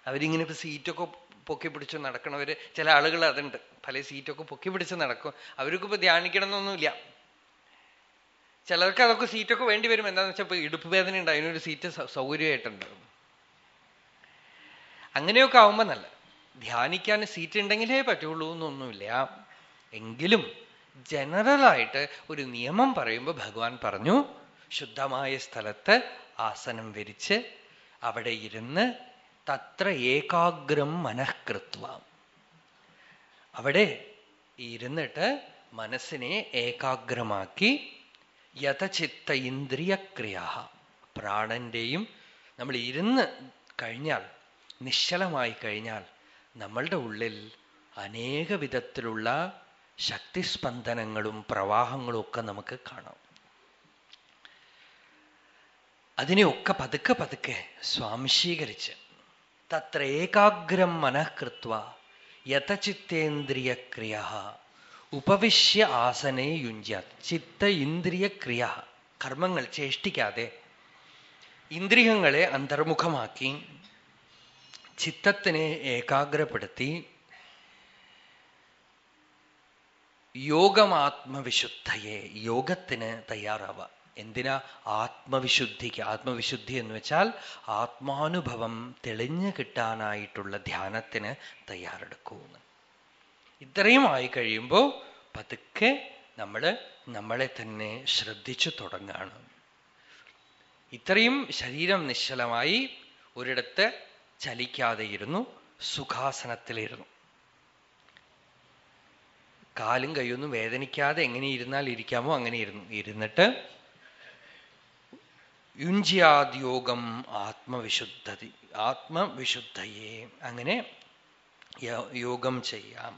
അവരിങ്ങനെ ഇപ്പൊ സീറ്റൊക്കെ പൊക്കി പിടിച്ച് നടക്കണവര് ചില ആളുകൾ അതുണ്ട്. പല സീറ്റൊക്കെ പൊക്കി പിടിച്ച് നടക്കും. അവർക്ക് ഇപ്പൊ ധ്യാനിക്കണം എന്നൊന്നുമില്ല ചിലർക്ക് അതൊക്കെ സീറ്റൊക്കെ വേണ്ടി വരും. എന്താന്ന് വെച്ചാൽ ഇപ്പൊ ഇടുപ്പ് വേദന ഉണ്ട്. അതിനൊരു സീറ്റ് സൗകര്യമായിട്ടുണ്ട്. അങ്ങനെയൊക്കെ ആവുമ്പോ നല്ല. ധ്യാനിക്കാൻ സീറ്റ് ഉണ്ടെങ്കിലേ പറ്റുള്ളൂ എന്നൊന്നുമില്ല. എങ്കിലും ജനറലായിട്ട് ഒരു നിയമം പറയുമ്പോൾ ഭഗവാൻ പറഞ്ഞു ശുദ്ധമായ സ്ഥലത്ത് ആസനം വിരിച്ച് അവിടെ ഇരുന്ന് തത്ര ഏകാഗ്രം മനഃകൃത്വ. അവിടെ ഇരുന്നിട്ട് മനസ്സിനെ ഏകാഗ്രമാക്കി യഥചിത്ത ഇന്ദ്രിയക്രിയ പ്രാണന്റെയും നമ്മൾ ഇരുന്ന് കഴിഞ്ഞാൽ നിശ്ചലമായി കഴിഞ്ഞാൽ നമ്മളുടെ ഉള്ളിൽ അനേക വിധത്തിലുള്ള ശക്തിസ്പന്ദനങ്ങളും പ്രവാഹങ്ങളും ഒക്കെ നമുക്ക് കാണാം. അതിനെയൊക്കെ പതുക്കെ പതുക്കെ സ്വാംശീകരിച്ച് തത്ര ഏകാഗ്രം മനഃകൃത്വ യഥചിത്തേന്ദ്രിയക്രിയ ഉപവിശ്യ ആസനെ യുഞ്ജ ചിത്ത ഇന്ദ്രിയക്രിയ കർമ്മങ്ങൾ ചേഷ്ടിക്കാതെ ഇന്ദ്രിയങ്ങളെ അന്തർമുഖമാക്കി ചിത്തത്തിനെ ഏകാഗ്രപ്പെടുത്തി യോഗമാത്മവിശുദ്ധയെ യോഗത്തിന് തയ്യാറാവുക. എന്തിനാ? ആത്മവിശുദ്ധിക്ക്. ആത്മവിശുദ്ധി എന്ന് വെച്ചാൽ ആത്മാനുഭവം തെളിഞ്ഞു കിട്ടാനായിട്ടുള്ള ധ്യാനത്തിന് തയ്യാറെടുക്കുമെന്ന്. ഇത്രയും ആയി കഴിയുമ്പോൾ പതുക്കെ നമ്മൾ നമ്മളെ തന്നെ ശ്രദ്ധിച്ചു തുടങ്ങാണ്. ഇത്രയും ശരീരം നിശ്ചലമായി ഒരിടത്ത് ചലിക്കാതെയിരുന്നു സുഖാസനത്തിലിരുന്നു. കാലും കൈയൊന്നും വേദനിക്കാതെ എങ്ങനെ ഇരുന്നാൽ ഇരിക്കാമോ അങ്ങനെ ഇരുന്നു. ഇരുന്നിട്ട് യുഞ്ചിയാദ്യോഗം ആത്മവിശുദ്ധതി ആത്മവിശുദ്ധയെ അങ്ങനെ യോഗം ചെയ്യാം.